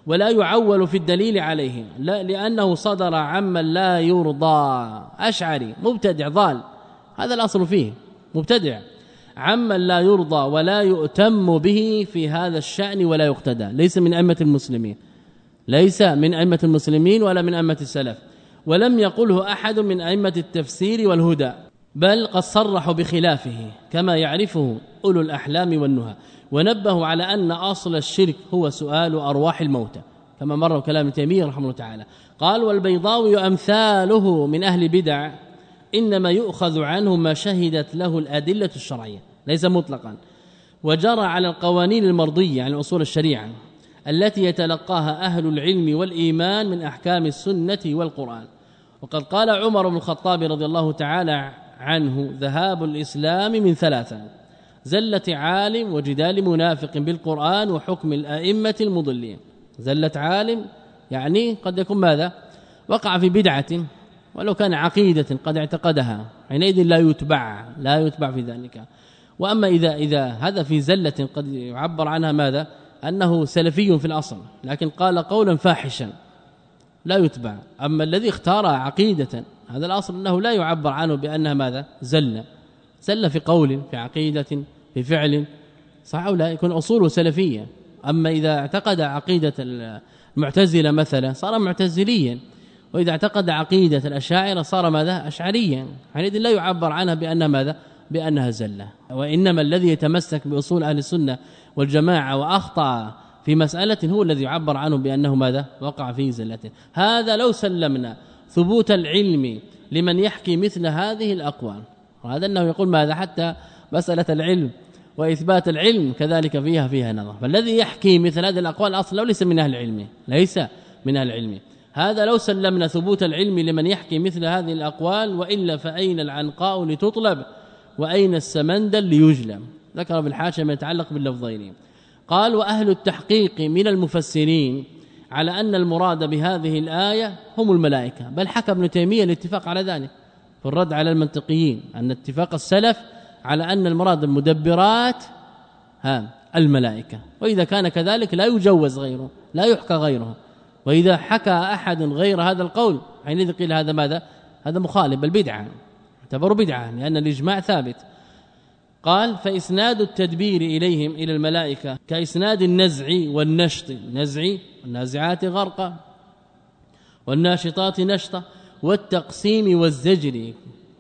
ولا يعول في الدليل عليه لا لأنه صدر عمن لا يرضى. أشعري مبتدع ضال. هذا الأصل فيه مبتدع. عمن لا يرضى ولا يؤتم به في هذا الشأن ولا يقتدى. ليس من أئمة المسلمين. ليس من أئمة المسلمين ولا من أئمة السلف. ولم يقله أحد من أئمة التفسير والهدى. بل قد صرحوا بخلافه كما يعرفه أولو الأحلام والنهى. ونبهوا على أن أصل الشرك هو سؤال أرواح الموتى. كما مر كلام تيمية رحمه الله تعالى. قال والبيضاوي أمثاله من أهل بدع إنما يؤخذ عنه ما شهدت له الأدلة الشرعية ليس مطلقا. وجرى على القوانين المرضية عن اصول الشريعة التي يتلقاها أهل العلم والإيمان من أحكام السنة والقرآن. وقد قال عمر بن الخطاب رضي الله تعالى عنه ذهاب الإسلام من ثلاثة زلة عالم وجدال منافق بالقرآن وحكم الأئمة المضلين. زلة عالم يعني قد يكون ماذا؟ وقع في بدعة. ولو كان عقيدة قد اعتقدها حينئذ لا يتبع لا يتبع في ذلك. وأما إذا إذا هذا في زلة قد يعبر عنها ماذا؟ أنه سلفي في الأصل لكن قال قولا فاحشا لا يتبع. أما الذي اختار عقيدة هذا الأصل أنه لا يعبر عنه بأنها ماذا؟ زل زل في قول في عقيدة في فعل. صح أو لا؟ يكون أصوله سلفية. أما إذا اعتقد عقيدة المعتزلة مثلا صار معتزليا. وإذا اعتقد عقيدة الأشاعرة صار ماذا؟ اشعريا. حينئذ لا يعبر عنها بأنها ماذا؟ بأنها زلة. وإنما الذي يتمسك بأصول أهل السنة والجماعة وأخطأ في مسألة هو الذي يعبر عنه بأنه ماذا؟ وقع في زله هذا لو سلمنا ثبوت العلم لمن يحكي مثل هذه الأقوال. وهذا أنه يقول ماذا؟ حتى مسألة العلم وإثبات العلم كذلك فيها فيها نظر. فالذي يحكي مثل هذه الأقوال أصلا ليس من أهل العلم. ليس من أهل العلم. هذا لو سلمنا ثبوت العلم لمن يحكي مثل هذه الأقوال وإلا فأين العنقاء لتطلب؟ وأين السمندل ليجلم؟ ذكر ابن ما يتعلق باللفظين. قال وأهل التحقيق من المفسرين على أن المراد بهذه الآية هم الملائكة. بل حكى ابن تيمية الاتفاق على ذلك في الرد على المنطقيين أن اتفاق السلف على أن المراد المدبرات ها الملائكة. وإذا كان كذلك لا يجوز غيره لا يحكى غيره. وإذا حكى أحد غير هذا القول حينئذ قيل هذا ماذا؟ هذا مخالف بل بدعة يعتبر بدعة لأن الإجماع ثابت. قال فإسناد التدبير إليهم إلى الملائكة كإسناد النزع والنشط. النزع والنازعات غرقا والناشطات نشطة والتقسيم والزجر.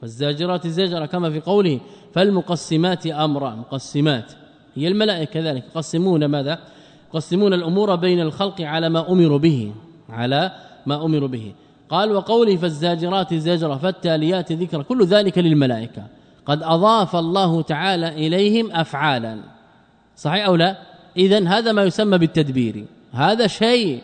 والزاجرات زجرا كما في قوله فالمقسمات أمرا مقسمات. هي الملائكة كذلك يقسمون ماذا؟ يقسمون الأمور بين الخلق على ما أمروا به على ما أمروا به. قال وقوله فالزاجرات زجرا فالتاليات ذكرا كل ذلك للملائكة. قد أضاف الله تعالى إليهم افعالا. صحيح أو لا؟ اذا هذا ما يسمى بالتدبير. هذا شيء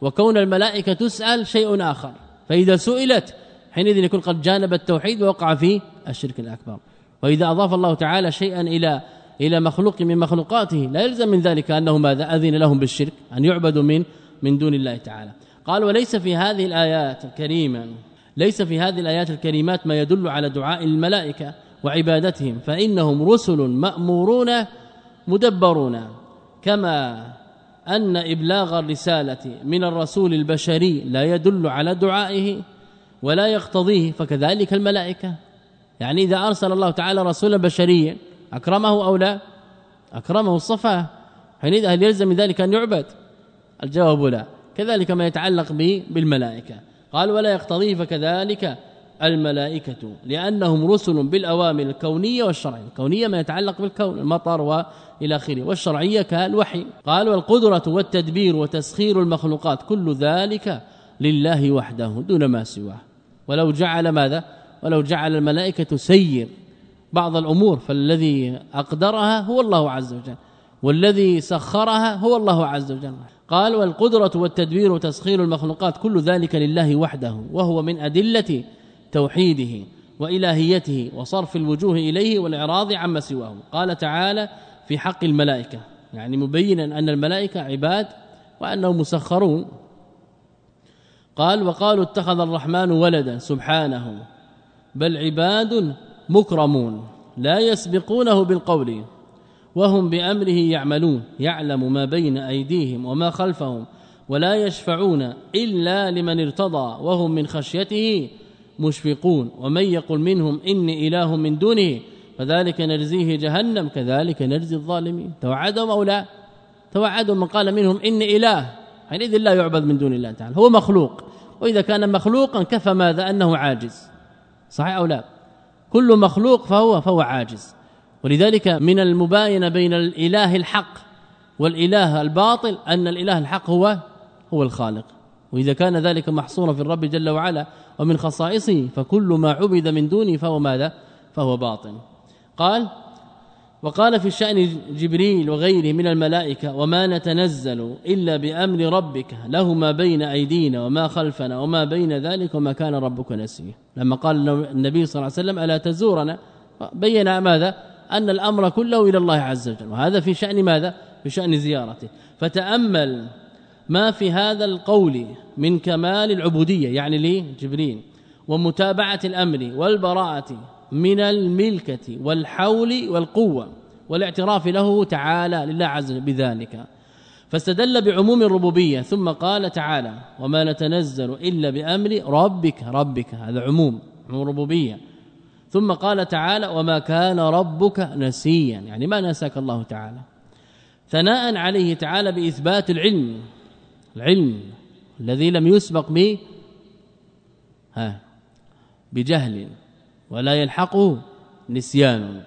وكون الملائكة تسأل شيء آخر. فإذا سئلت حينئذ يكون قد جانب التوحيد ووقع في الشرك الأكبر. وإذا أضاف الله تعالى شيئا إلى إلى مخلوق من مخلوقاته. لا يلزم من ذلك أنه ماذا أذن لهم بالشرك أن يعبدوا من من دون الله تعالى. قال وليس في هذه الآيات الكريمة ليس في هذه الآيات الكريمات ما يدل على دعاء الملائكة وعبادتهم فإنهم رسل مأمورون مدبرون. كما أن إبلاغ الرسالة من الرسول البشري لا يدل على دعائه ولا يقتضيه فكذلك الملائكة. يعني إذا أرسل الله تعالى رسولا بشريا أكرمه أو لا؟ أكرمه الصفا. حينئذ هل يلزم من ذلك أن يعبد؟ الجواب لا. كذلك ما يتعلق به بالملائكة. قال ولا يقتضيه فكذلك الملائكة لأنهم رسل بالأوامر الكونية والشرعية. الكونية ما يتعلق بالكون المطر والى آخره. والشرعية كالوحي. قال والقدرة والتدبير وتسخير المخلوقات كل ذلك لله وحده دون ما سواه. ولو جعل ماذا؟ ولو جعل الملائكة تسير بعض الأمور فالذي أقدرها هو الله عز وجل والذي سخرها هو الله عز وجل. قال والقدرة والتدبير وتسخير المخلوقات كل ذلك لله وحده وهو من أدلة توحيده وإلهيته وصرف الوجوه إليه والإعراض عما سواه. قال تعالى في حق الملائكة يعني مبينا أن الملائكة عباد وأنهم مسخرون. قال وقالوا اتخذ الرحمن ولدا سبحانه بل عباد مكرمون لا يسبقونه بالقول وهم بأمره يعملون يعلم ما بين أيديهم وما خلفهم ولا يشفعون إلا لمن ارتضى وهم من خشيته مشفقون. ومن يقل منهم إني إله من دونه فذلك نجزيه جهنم كذلك نجزي الظالمين. توعدهم أو لا توعدهم من قال منهم إني إله حينئذ لا يعبد من دون الله تعالى هو مخلوق. وإذا كان مخلوقا كفى ماذا؟ أنه عاجز. صحيح أو لا؟ كل مخلوق فهو فهو عاجز. ولذلك من المباينة بين الإله الحق والإله الباطل أن الإله الحق هو هو الخالق. وإذا كان ذلك محصورا في الرب جل وعلا ومن خصائصه فكل ما عبد من دونه فهو ماذا؟ فهو باطل. قال وقال في شأن جبريل وغيره من الملائكة وما نتنزل إلا بأمر ربك له ما بين أيدينا وما خلفنا وما بين ذلك وما كان ربك نسيه لما قال النبي صلى الله عليه وسلم ألا تزورنا؟ بين ماذا؟ أن الأمر كله إلى الله عز وجل وهذا في شأن ماذا؟ في شأن زيارته. فتأمل ما في هذا القول من كمال العبودية يعني لجبريل ومتابعة الأمر والبراءة من الملكة والحول والقوة والاعتراف له تعالى لله عز وجل بذلك. فاستدل بعموم الربوبية ثم قال تعالى وما نتنزل إلا بأمر ربك. ربك هذا عموم عموم الربوبية. ثم قال تعالى وما كان ربك نسيا. يعني ما نساك الله تعالى. ثناء عليه تعالى بإثبات العلم العلم الذي لم يسبق به ها بجهل. ولا يلحقه نسيان.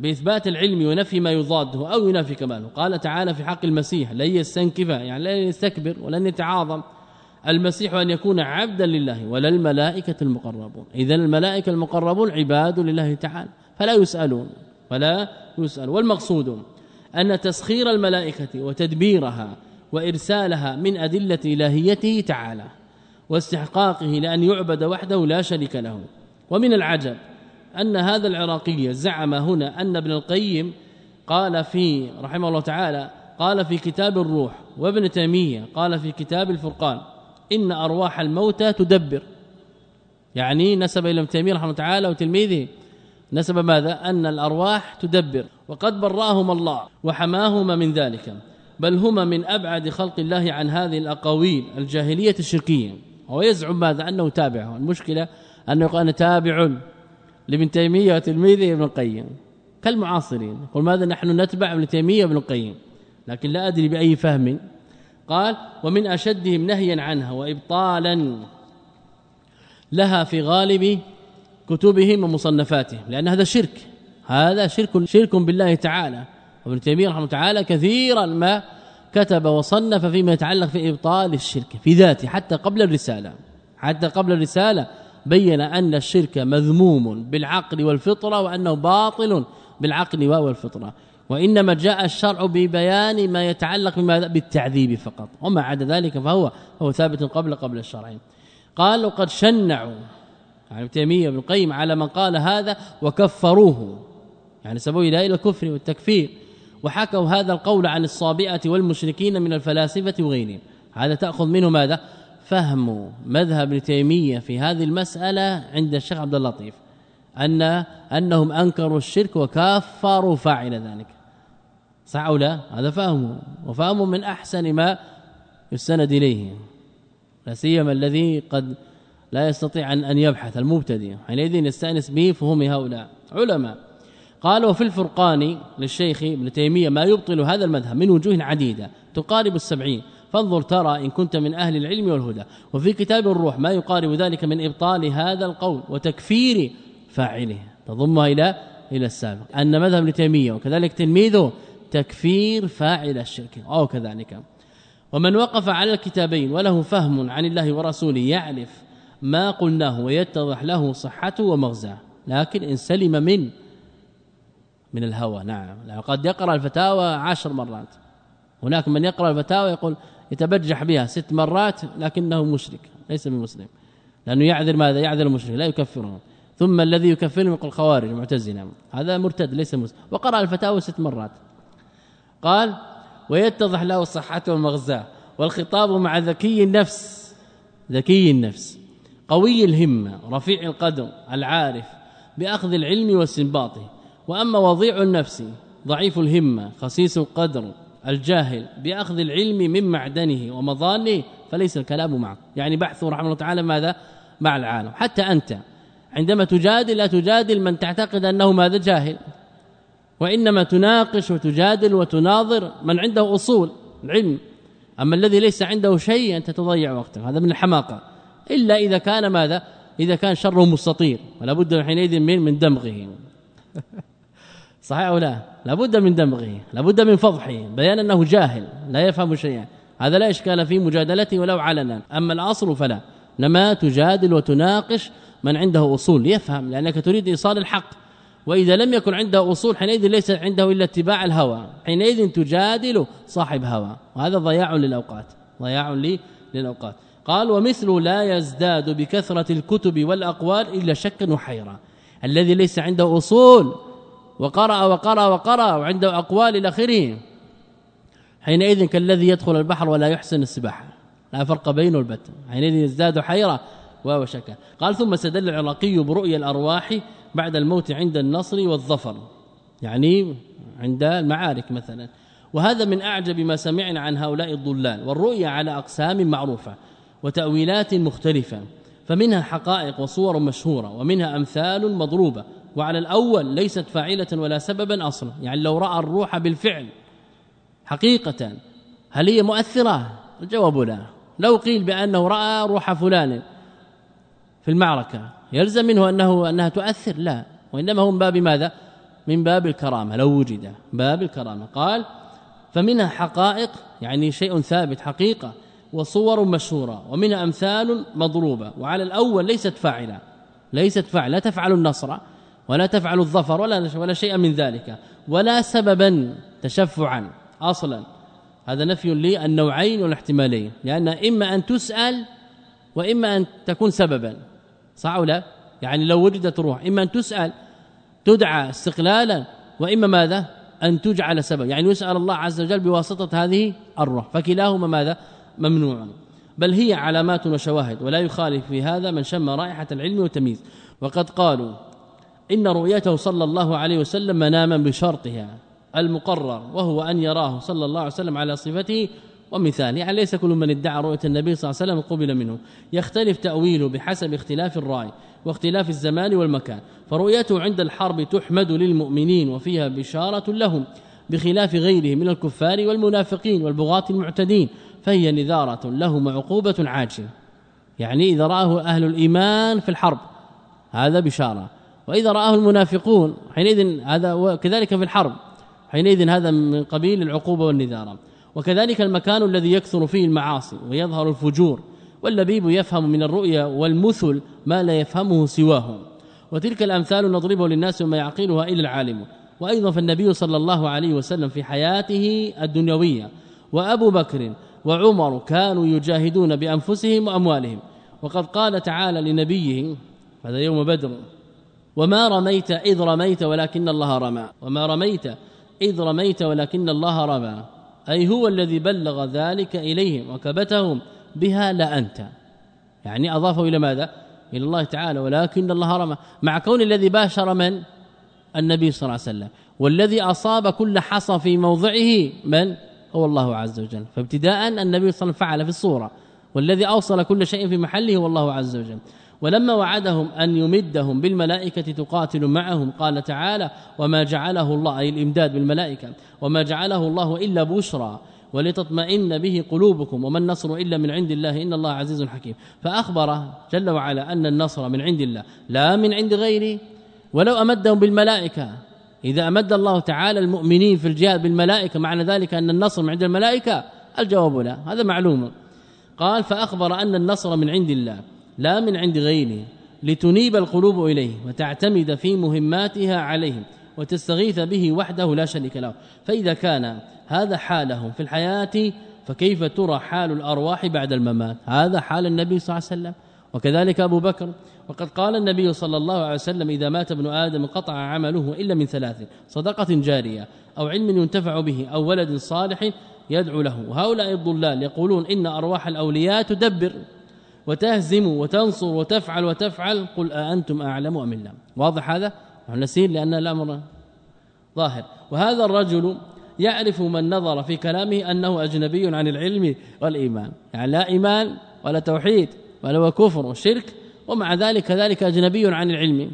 بإثبات العلم ونفي ما يضاده أو ينافي كماله. قال تعالى في حق المسيح لن يستنكف يعني لا يستكبر ولن يتعاظم المسيح ان يكون عبدا لله ولا الملائكة المقربون. إذا الملائكة المقربون عباد لله تعالى فلا يسألون فلا يسأل. والمقصود أن تسخير الملائكة وتدبيرها وإرسالها من أدلة إلهيته تعالى واستحقاقه لأن يعبد وحده لا شريك له. ومن العجب أن هذا العراقي زعم هنا أن ابن القيم قال في رحمه الله تعالى قال في كتاب الروح وابن تيمية قال في كتاب الفرقان إن أرواح الموتى تدبر. يعني نسب إلى ابن تيمية رحمه الله تعالى وتلميذه. نسب ماذا؟ أن الأرواح تدبر. وقد براهم الله وحماهما من ذلك. بل هما من أبعد خلق الله عن هذه الأقاويل الجاهلية الشركية. هو يزعم ماذا؟ أنه تابع المشكلة أنه يقول أنا تابع لابن تيمية وتلميذه ابن القيم كالمعاصرين. يقول ماذا نحن نتبع ابن تيمية وابن القيم؟ لكن لا أدري بأي فهم. قال ومن أشدهم نهيا عنها وإبطالا لها في غالب كتبهم ومصنفاتهم لأن هذا شرك. هذا شرك شرك بالله تعالى. وابن تيمية رحمه الله تعالى كثيرا ما كتب وصنف فيما يتعلق في إبطال الشرك في ذاته حتى قبل الرسالة. حتى قبل الرسالة بين أن الشرك مذموم بالعقل والفطرة وأنه باطل بالعقل والفطرة. وإنما جاء الشرع ببيان ما يتعلق بما بالتعذيب فقط. وما عدا ذلك فهو هو ثابت قبل قبل الشرع قال وقد شنعوا. يعني تيمية ابن القيم على من قال هذا وكفروه. يعني سبوا إلى الكفر والتكفير. وحكوا هذا القول عن الصابئة والمشركين من الفلاسفة وغيرهم. هذا تأخذ منه ماذا؟ فهم مذهب ابن تيمية في هذه المسألة عند الشيخ عبد اللطيف ان أنهم أنكروا الشرك وكفروا فاعل ذلك. صح أو لا؟ هذا فهمه وفهمه من أحسن ما يستند إليه. لا سيما الذي قد لا يستطيع ان يبحث المبتدئ. حينئذ يستأنس به فهم هؤلاء. علماء قال وفي الفرقان للشيخ ابن تيمية ما يبطل هذا المذهب من وجوه عديدة تقارب السبعين. فانظر ترى إن كنت من أهل العلم والهدى. وفي كتاب الروح ما يقارب ذلك من إبطال هذا القول وتكفير فاعله. تضمها إلى إلى السابق. أن مذهب ابن تيمية وكذلك تلميذه تكفير فاعل الشرك. أو كذلك. ومن وقف على الكتابين وله فهم عن الله ورسوله يعرف ما قلناه ويتضح له صحته ومغزاه. لكن إن سلم من من الهوى. نعم. قد يقرأ الفتاوى عشر مرات. هناك من يقرأ الفتاوى يقول يتبجح بها ست مرات لكنه مشرك ليس بمسلم. لأنه يعذر ماذا؟ يعذر المشرك لا يكفرهم. ثم الذي يكفرهم يقول خوارج معتزلة. هذا مرتد ليس مسلم. وقرأ الفتاوى ست مرات. قال ويتضح له صحته ومغزاه والخطاب مع ذكي النفس ذكي النفس قوي الهمة رفيع القدر العارف بأخذ العلم واستنباطه. وأما وضيع النفس ضعيف الهمة خسيس القدر الجاهل بأخذ العلم من معدنه ومظانه فليس الكلام معه. يعني بحثه رحمه الله تعالى ماذا؟ مع العالم. حتى أنت عندما تجادل لا تجادل من تعتقد أنه ماذا؟ جاهل. وإنما تناقش وتجادل وتناظر من عنده أصول العلم. أما الذي ليس عنده شيء أنت تضيع وقتك هذا من الحماقة. إلا إذا كان ماذا؟ إذا كان شره مستطير. ولا بد حينئذ من من دمغه. صحيح أو لا؟ لابد من دمغه لابد من فضحه بيان أنه جاهل لا يفهم شيئا. هذا لا إشكال في مجادلته ولو علنا. أما الأصل فلا. إنما تجادل وتناقش من عنده أصول. يفهم لأنك تريد إيصال الحق. وإذا لم يكن عنده أصول حينئذ ليس عنده إلا اتباع الهوى. حينئذ تجادل صاحب هوى. وهذا ضياع للأوقات ضياع لي للأوقات. قال ومثل لا يزداد بكثرة الكتب والأقوال إلا شكا وحيرا. الذي ليس عنده أصول وقرأ وقرأ وقرأ وعنده أقوال إلى آخره. حينئذ كالذي يدخل البحر ولا يحسن السباحة. لا فرق بينه البت حينئذ يزداد حيرة وشكا قال ثم استدل العراقي برؤيا الأرواح بعد الموت عند النصر والظفر. يعني عند المعارك مثلا. وهذا من أعجب ما سمعنا عن هؤلاء الضلال. والرؤيا على أقسام معروفة وتأويلات مختلفة. فمنها حقائق وصور مشهورة ومنها أمثال مضروبة. وعلى الأول ليست فاعلة ولا سببا أصلا. يعني لو رأى الروح بالفعل حقيقة هل هي مؤثرة؟ الجواب لا. لو قيل بأنه رأى روح فلان في المعركة يلزم منه أنه أنها تؤثر؟ لا. وإنما هو من باب ماذا؟ من باب الكرامة. لو وجد باب الكرامة. قال فمنها حقائق يعني شيء ثابت حقيقة وصور مشهورة ومنها أمثال مضروبة. وعلى الأول ليست فاعلة. ليست فاعلة. لا تفعل النصر. ولا تفعل الظفر ولا ولا شيء من ذلك ولا سببا تشفعا أصلا. هذا نفي للنوعين والاحتمالين لأن إما أن تسأل وإما أن تكون سببا. صح ولا لا؟ يعني لو وجدت روح إما أن تسأل تدعى استقلالا وإما ماذا؟ أن تجعل سبب يعني يسأل الله عز وجل بواسطة هذه الروح فكلاهما ماذا؟ ممنوع بل هي علامات وشواهد ولا يخالف في هذا من شم رائحة العلم والتمييز. وقد قالوا إن رؤيته صلى الله عليه وسلم مناما بشرطها المقرر وهو أن يراه صلى الله عليه وسلم على صفته ومثاله. يعني ليس كل من ادعى رؤية النبي صلى الله عليه وسلم قبل منه. يختلف تأويله بحسب اختلاف الرأي واختلاف الزمان والمكان. فرؤيته عند الحرب تحمد للمؤمنين وفيها بشارة لهم بخلاف غيره من الكفار والمنافقين والبغاة المعتدين فهي نذارة لهم عقوبه عاجلة. يعني إذا رآه أهل الإيمان في الحرب هذا بشارة. وإذا رآه المنافقون حينئذ هذا كذلك في الحرب حينئذ هذا من قبيل العقوبة والنذارة. وكذلك المكان الذي يكثر فيه المعاصي ويظهر الفجور واللبيب يفهم من الرؤيا والمثل ما لا يفهمه سواه. وتلك الأمثال نضربها للناس وما يعقلها إلا العالم. وأيضا فالنبي صلى الله عليه وسلم في حياته الدنيوية وأبو بكر وعمر كانوا يجاهدون بأنفسهم وأموالهم. وقد قال تعالى لنبيه هذا يوم بدر وما رميت اذ رميت ولكن الله رمى. وما رميت اذ رميت ولكن الله رمى. اي هو الذي بلغ ذلك اليهم وكبتهم بها لا انت يعني اضافه إلى ماذا؟ إلى الله تعالى. ولكن الله رمى. مع كون الذي باشر من؟ النبي صلى الله عليه وسلم. والذي أصاب كل حصى في موضعه من؟ هو الله عز وجل. فابتداء النبي صلى الله عليه وسلم فعل في الصورة. والذي أوصل كل شيء في محله هو الله عز وجل. ولما وعدهم أن يمدهم بالملائكة تقاتل معهم قال تعالى وما جعله الله أي الإمداد بالملائكة وما جعله الله إلا بشرى ولتطمئن به قلوبكم وما النصر إلا من عند الله إن الله عزيز حكيم. فأخبر جل وعلا أن النصر من عند الله لا من عند غيره. ولو أمدهم بالملائكة إذا أمد الله تعالى المؤمنين في الجهاد بالملائكة معنى ذلك أن النصر من عند الملائكة؟ الجواب لا هذا معلوم. قال فأخبر أن النصر من عند الله. لا من عند غيره لتنيب القلوب إليه وتعتمد في مهماتها عليه وتستغيث به وحده لا شريك له. فإذا كان هذا حالهم في الحياة فكيف ترى حال الأرواح بعد الممات؟ هذا حال النبي صلى الله عليه وسلم. وكذلك أبو بكر وقد قال النبي صلى الله عليه وسلم إذا مات ابن آدم قطع عمله إلا من ثلاث صدقة جارية أو علم ينتفع به أو ولد صالح يدعو له. وهؤلاء الضلال يقولون إن أرواح الأولياء تدبر. وتهزم وتنصر وتفعل وتفعل قل أأنتم أعلم أم الله. واضح هذا؟ نسير لأن الأمر ظاهر. وهذا الرجل يعرف من نظر في كلامه أنه أجنبي عن العلم والإيمان. يعني لا إيمان ولا توحيد ولا كفر وشرك ومع ذلك كذلك أجنبي عن العلم.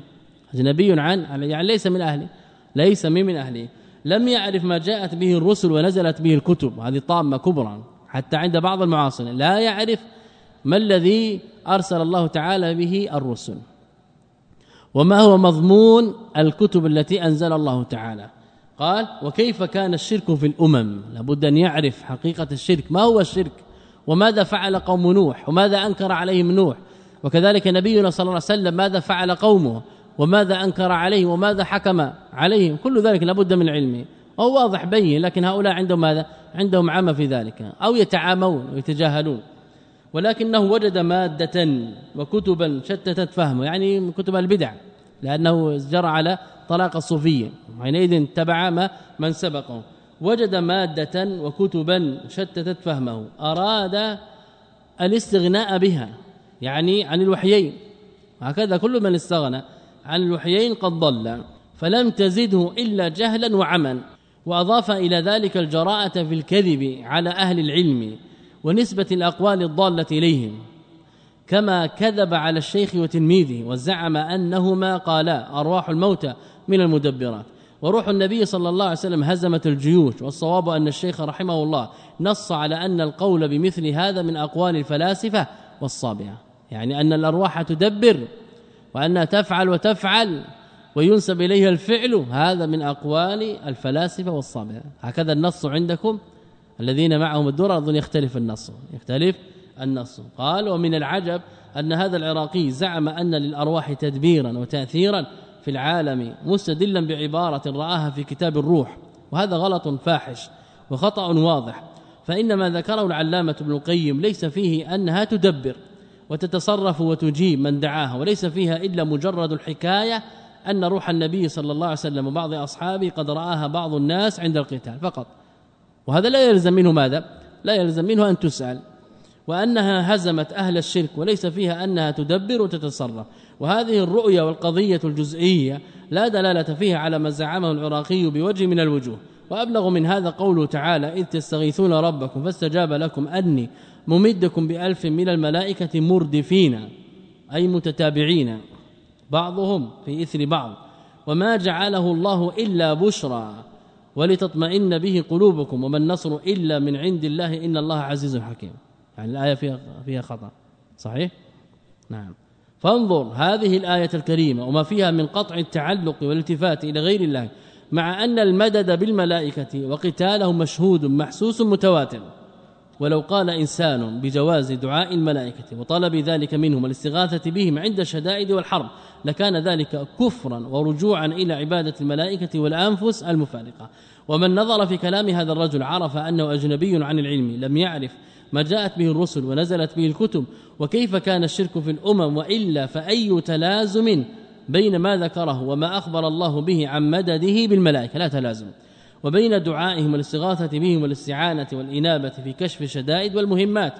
أجنبي عن يعني ليس من أهله ليس من من أهله. لم يعرف ما جاءت به الرسل ونزلت به الكتب. هذه طامة كبرى حتى عند بعض المعاصرين لا يعرف ما الذي أرسل الله تعالى به الرسل؟ وما هو مضمون الكتب التي أنزل الله تعالى؟ قال وكيف كان الشرك في الأمم؟ لابد أن يعرف حقيقة الشرك. ما هو الشرك؟ وماذا فعل قوم نوح؟ وماذا أنكر عليهم نوح؟ وكذلك نبينا صلى الله عليه وسلم ماذا فعل قومه؟ وماذا أنكر عليه وماذا حكم عليهم؟ كل ذلك لابد من علمه وهو واضح بين لكن هؤلاء عندهم ماذا؟ عندهم عامة في ذلك أو يتعامون ويتجاهلون ولكنه وجد مادة وكتبا شتتت فهمه يعني كتب البدع لأنه جرى على طلاق الصوفية حينئذ اتبع ما من سبقه. وجد مادة وكتبا شتتت فهمه أراد الاستغناء بها يعني عن الوحيين. هكذا كل من استغنى عن الوحيين قد ضل فلم تزده إلا جهلا وعما وأضاف إلى ذلك الجراءة في الكذب على أهل العلم. ونسبة الأقوال الضالة إليهم. كما كذب على الشيخ وتلميذه وزعم أنهما قالا أرواح الموتى من المدبرات. وروح النبي صلى الله عليه وسلم هزمت الجيوش والصواب أن الشيخ رحمه الله نص على أن القول بمثل هذا من أقوال الفلاسفة والصابعة يعني أن الأرواح تدبر وأنها تفعل وتفعل وينسب إليها الفعل. هذا من أقوال الفلاسفة والصابعة هكذا النص عندكم. الذين معهم الدرر أظن يختلف النص يختلف النص. قال ومن العجب أن هذا العراقي زعم أن للأرواح تدبيرا وتأثيرا في العالم مستدلا بعبارة رآها في كتاب الروح وهذا غلط فاحش وخطأ واضح. فإن ما ذكره العلامة ابن القيم ليس فيه أنها تدبر وتتصرف وتجيب من دعاها وليس فيها إلا مجرد الحكاية أن روح النبي صلى الله عليه وسلم وبعض أصحابه قد رآها بعض الناس عند القتال فقط. وهذا لا يلزم منه ماذا؟ لا يلزم منه أن تسأل. وأنها هزمت أهل الشرك وليس فيها أنها تدبر وتتصرف. وهذه الرؤية والقضية الجزئية لا دلالة فيها على ما زعمه العراقي بوجه من الوجوه. وأبلغ من هذا قوله تعالى إذ تستغيثون ربكم فاستجاب لكم أني ممدكم بألف من الملائكة مردفين أي متتابعين بعضهم في إثر بعض. وما جعله الله إلا بشرى. ولتطمئن به قلوبكم وما النصر إلا من عند الله إن الله عزيز حكيم. يعني الآية فيها فيها خطأ. صحيح؟ نعم. فانظر هذه الآية الكريمة وما فيها من قطع التعلق والالتفات إلى غير الله مع أن المدد بالملائكة وقتالهم مشهود محسوس متواتر. ولو قال إنسان بجواز دعاء الملائكة وطلب ذلك منهم الاستغاثة بهم عند الشدائد والحرب لكان ذلك كفرا ورجوعا إلى عبادة الملائكة والأنفس المفارقة. ومن نظر في كلام هذا الرجل عرف أنه أجنبي عن العلم لم يعرف ما جاءت به الرسل ونزلت به الكتب وكيف كان الشرك في الأمم وإلا فأي تلازم بين ما ذكره وما أخبر الله به عن مدده بالملائكة؟ لا تلازم. وبين دعائهم والاستغاثة بهم والاستعانة والإنابة في كشف الشدائد والمهمات.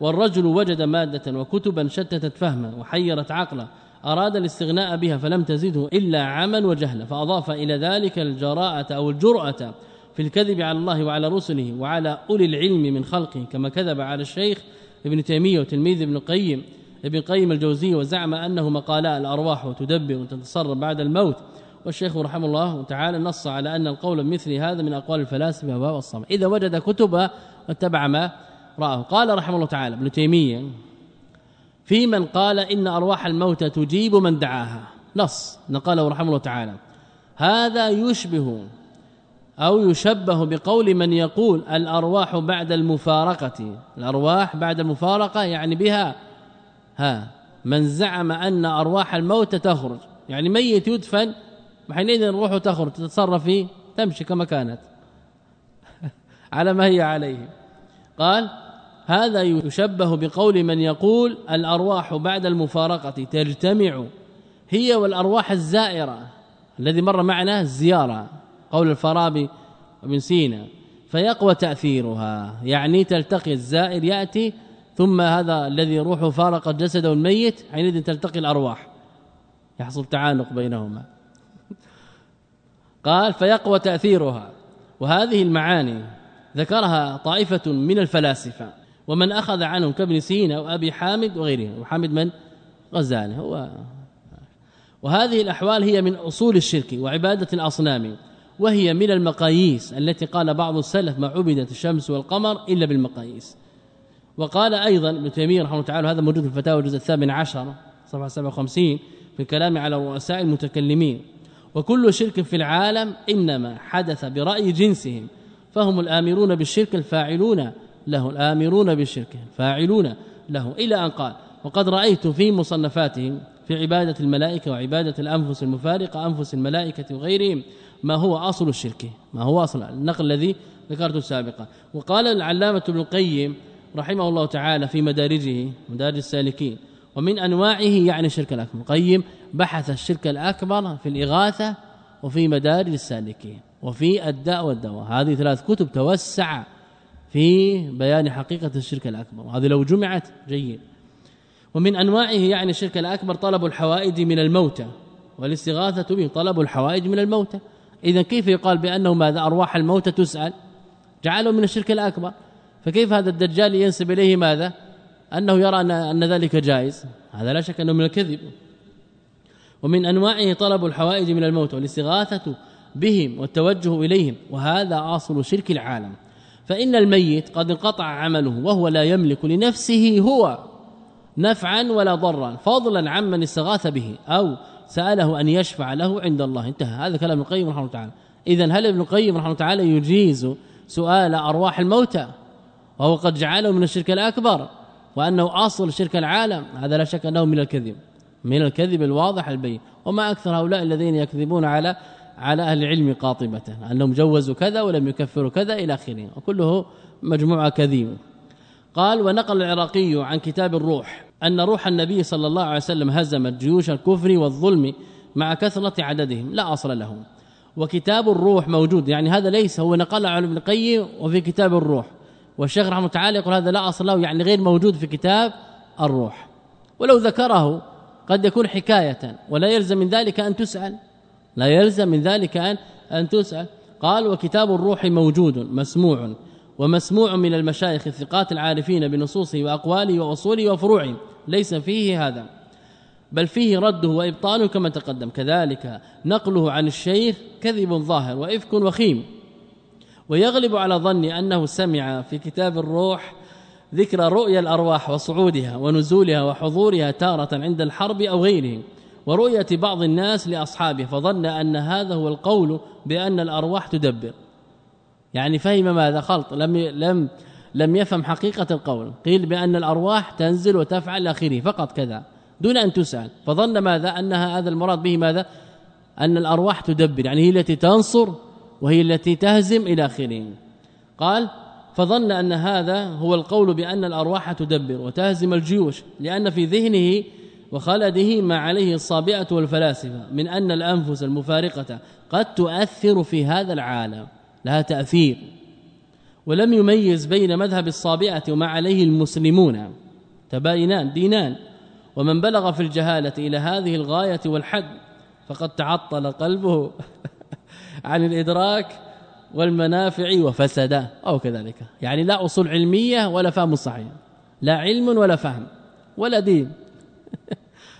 والرجل وجد مادة وكتبا شتتت فهمه وحيرت عقله أراد الاستغناء بها فلم تزده إلا عما وجهلا فأضاف إلى ذلك الجراءة أو الجرأة في الكذب على الله وعلى رسله وعلى أولي العلم من خلقه كما كذب على الشيخ ابن تيمية وتلميذ ابن القيم ابن قيم الجوزي وزعم أنه مقالا الأرواح تدبر وتتصرف بعد الموت. والشيخ رحمه الله تعالى نص على أن القول مثل هذا من أقوال الفلاسفة والصمع إذا وجد كتب واتبع ما رآه. قال رحمه الله تعالى ابن تيمية في من قال إن أرواح الموتى تجيب من دعاها. نص. نقاله رحمه الله تعالى. هذا يشبه أو يشبه بقول من يقول الأرواح بعد المفارقة. الأرواح بعد المفارقة يعني بها. ها. من زعم أن أرواح الموت تخرج. يعني ميت يدفن حينئذ الروح تخرج تتصرف فيه تمشي كما كانت. (laughs) على ما هي عليه. قال هذا يشبه بقول من يقول الأرواح بعد المفارقة تجتمع. هي والأرواح الزائرة الذي مر معنا الزيارة قول الفارابي وابن سينا فيقوى تأثيرها. يعني تلتقي الزائر يأتي ثم هذا الذي روحه فارق جسده الميت حينئذ تلتقي الأرواح. يحصل تعانق بينهما. قال فيقوى تأثيرها. وهذه المعاني ذكرها طائفة من الفلاسفة. ومن أخذ عنهم كابن سينا وأبي حامد وغيرهم. وحامد من؟ غزالي هو وهذه الأحوال هي من أصول الشرك وعبادة الأصنام وهي من المقاييس التي قال بعض السلف ما عبدت الشمس والقمر إلا بالمقاييس. وقال أيضا ابن تيمية رحمه الله تعالى هذا موجود في الفتاوى الجزء الثامن عشر صفحة 57 في الكلام على رؤساء المتكلمين. وكل شرك في العالم إنما حدث برأي جنسهم فهم الآمرون بالشرك الفاعلون له الآمرون بالشرك فاعلون له إلى أن قال وقد رأيت في مصنفاتهم في عبادة الملائكة وعبادة الأنفس المفارقة أنفس الملائكة وغيرهم ما هو أصل الشرك ما هو أصل النقل الذي ذكرته سابقا. وقال العلامة ابن القيم رحمه الله تعالى في مدارجه مدارج السالكين ومن أنواعه يعني الشرك الأكبر. قيم بحث الشرك الأكبر في الإغاثة وفي مدارج السالكين وفي الداء والدواء. هذه ثلاث كتب توسع في بيان حقيقة الشرك الأكبر. وهذه لو جمعت جيد. ومن أنواعه يعني الشرك الأكبر طلب الحوائج من الموتى والاستغاثة به طلب الحوائج من الموتى. اذا كيف يقال بأنه ماذا؟ أرواح الموتى تسأل. جعله من الشرك الأكبر. فكيف هذا الدجال ينسب إليه ماذا؟ أنه يرى ان أن ذلك جائز. هذا لا شك أنه من الكذب. ومن أنواعه طلب الحوائج من الموت والاستغاثة بهم والتوجه إليهم. وهذا أصل شرك العالم. فإن الميت قد انقطع عمله وهو لا يملك لنفسه هو نفعا ولا ضرا فضلا عمن استغاث به أو سأله أن يشفع له عند الله. انتهى. هذا كلام ابن القيم رحمه الله تعالى. اذا هل ابن القيم رحمه الله تعالى يجيز سؤال أرواح الموتى وهو قد جعله من الشرك الأكبر وأنه أصل شرك العالم؟ هذا لا شك أنه من الكذب من الكذب الواضح البين. وما أكثر هؤلاء الذين يكذبون على على أهل العلم قاطبة انهم جوزوا كذا ولم يكفروا كذا إلى آخره وكله مجموعة كذيب. قال ونقل العراقي عن كتاب الروح أن روح النبي صلى الله عليه وسلم هزمت جيوش الكفر والظلم مع كثرة عددهم لا أصل لهم. وكتاب الروح موجود يعني هذا ليس هو نقل عن ابن القيم وفي كتاب الروح. والشيخ رحمه الله تعالى يقول هذا لا أصل له يعني غير موجود في كتاب الروح. ولو ذكره قد يكون حكاية ولا يلزم من ذلك أن تسأل. لا يلزم من ذلك ان أن تسأل. قال وكتاب الروح موجود مسموع ومسموع من المشايخ الثقات العارفين بنصوصه وأقواله وأصوله وفروعه. ليس فيه هذا بل فيه رده وابطاله كما تقدم. كذلك نقله عن الشيخ كذب ظاهر وإفك وخيم. ويغلب على ظني أنه سمع في كتاب الروح ذكر رؤيا الأرواح وصعودها ونزولها وحضورها تارة عند الحرب أو غيره. ورؤية بعض الناس لأصحابه فظن أن هذا هو القول بأن الأرواح تدبر. يعني فهم ماذا؟ خلط لم لم لم يفهم حقيقة القول. قيل بأن الأرواح تنزل وتفعل اخره فقط كذا دون أن تسأل. فظن ماذا؟ انها هذا المراد به ماذا؟ أن الأرواح تدبر يعني هي التي تنصر وهي التي تهزم إلى آخره. قال فظن أن هذا هو القول بأن الأرواح تدبر وتهزم الجيوش لأن في ذهنه وخلده ما عليه الصابئة والفلاسفة من أن الأنفس المفارقة قد تؤثر في هذا العالم لها تأثير. ولم يميز بين مذهب الصابئة وما عليه المسلمون. تباينان دينان. ومن بلغ في الجهالة إلى هذه الغاية والحد فقد تعطل قلبه (laughs) عن الإدراك والمنافع وفسد أو كذلك. يعني لا أصول علمية ولا فهم صحيح. لا علم ولا فهم ولا دين. (laughs)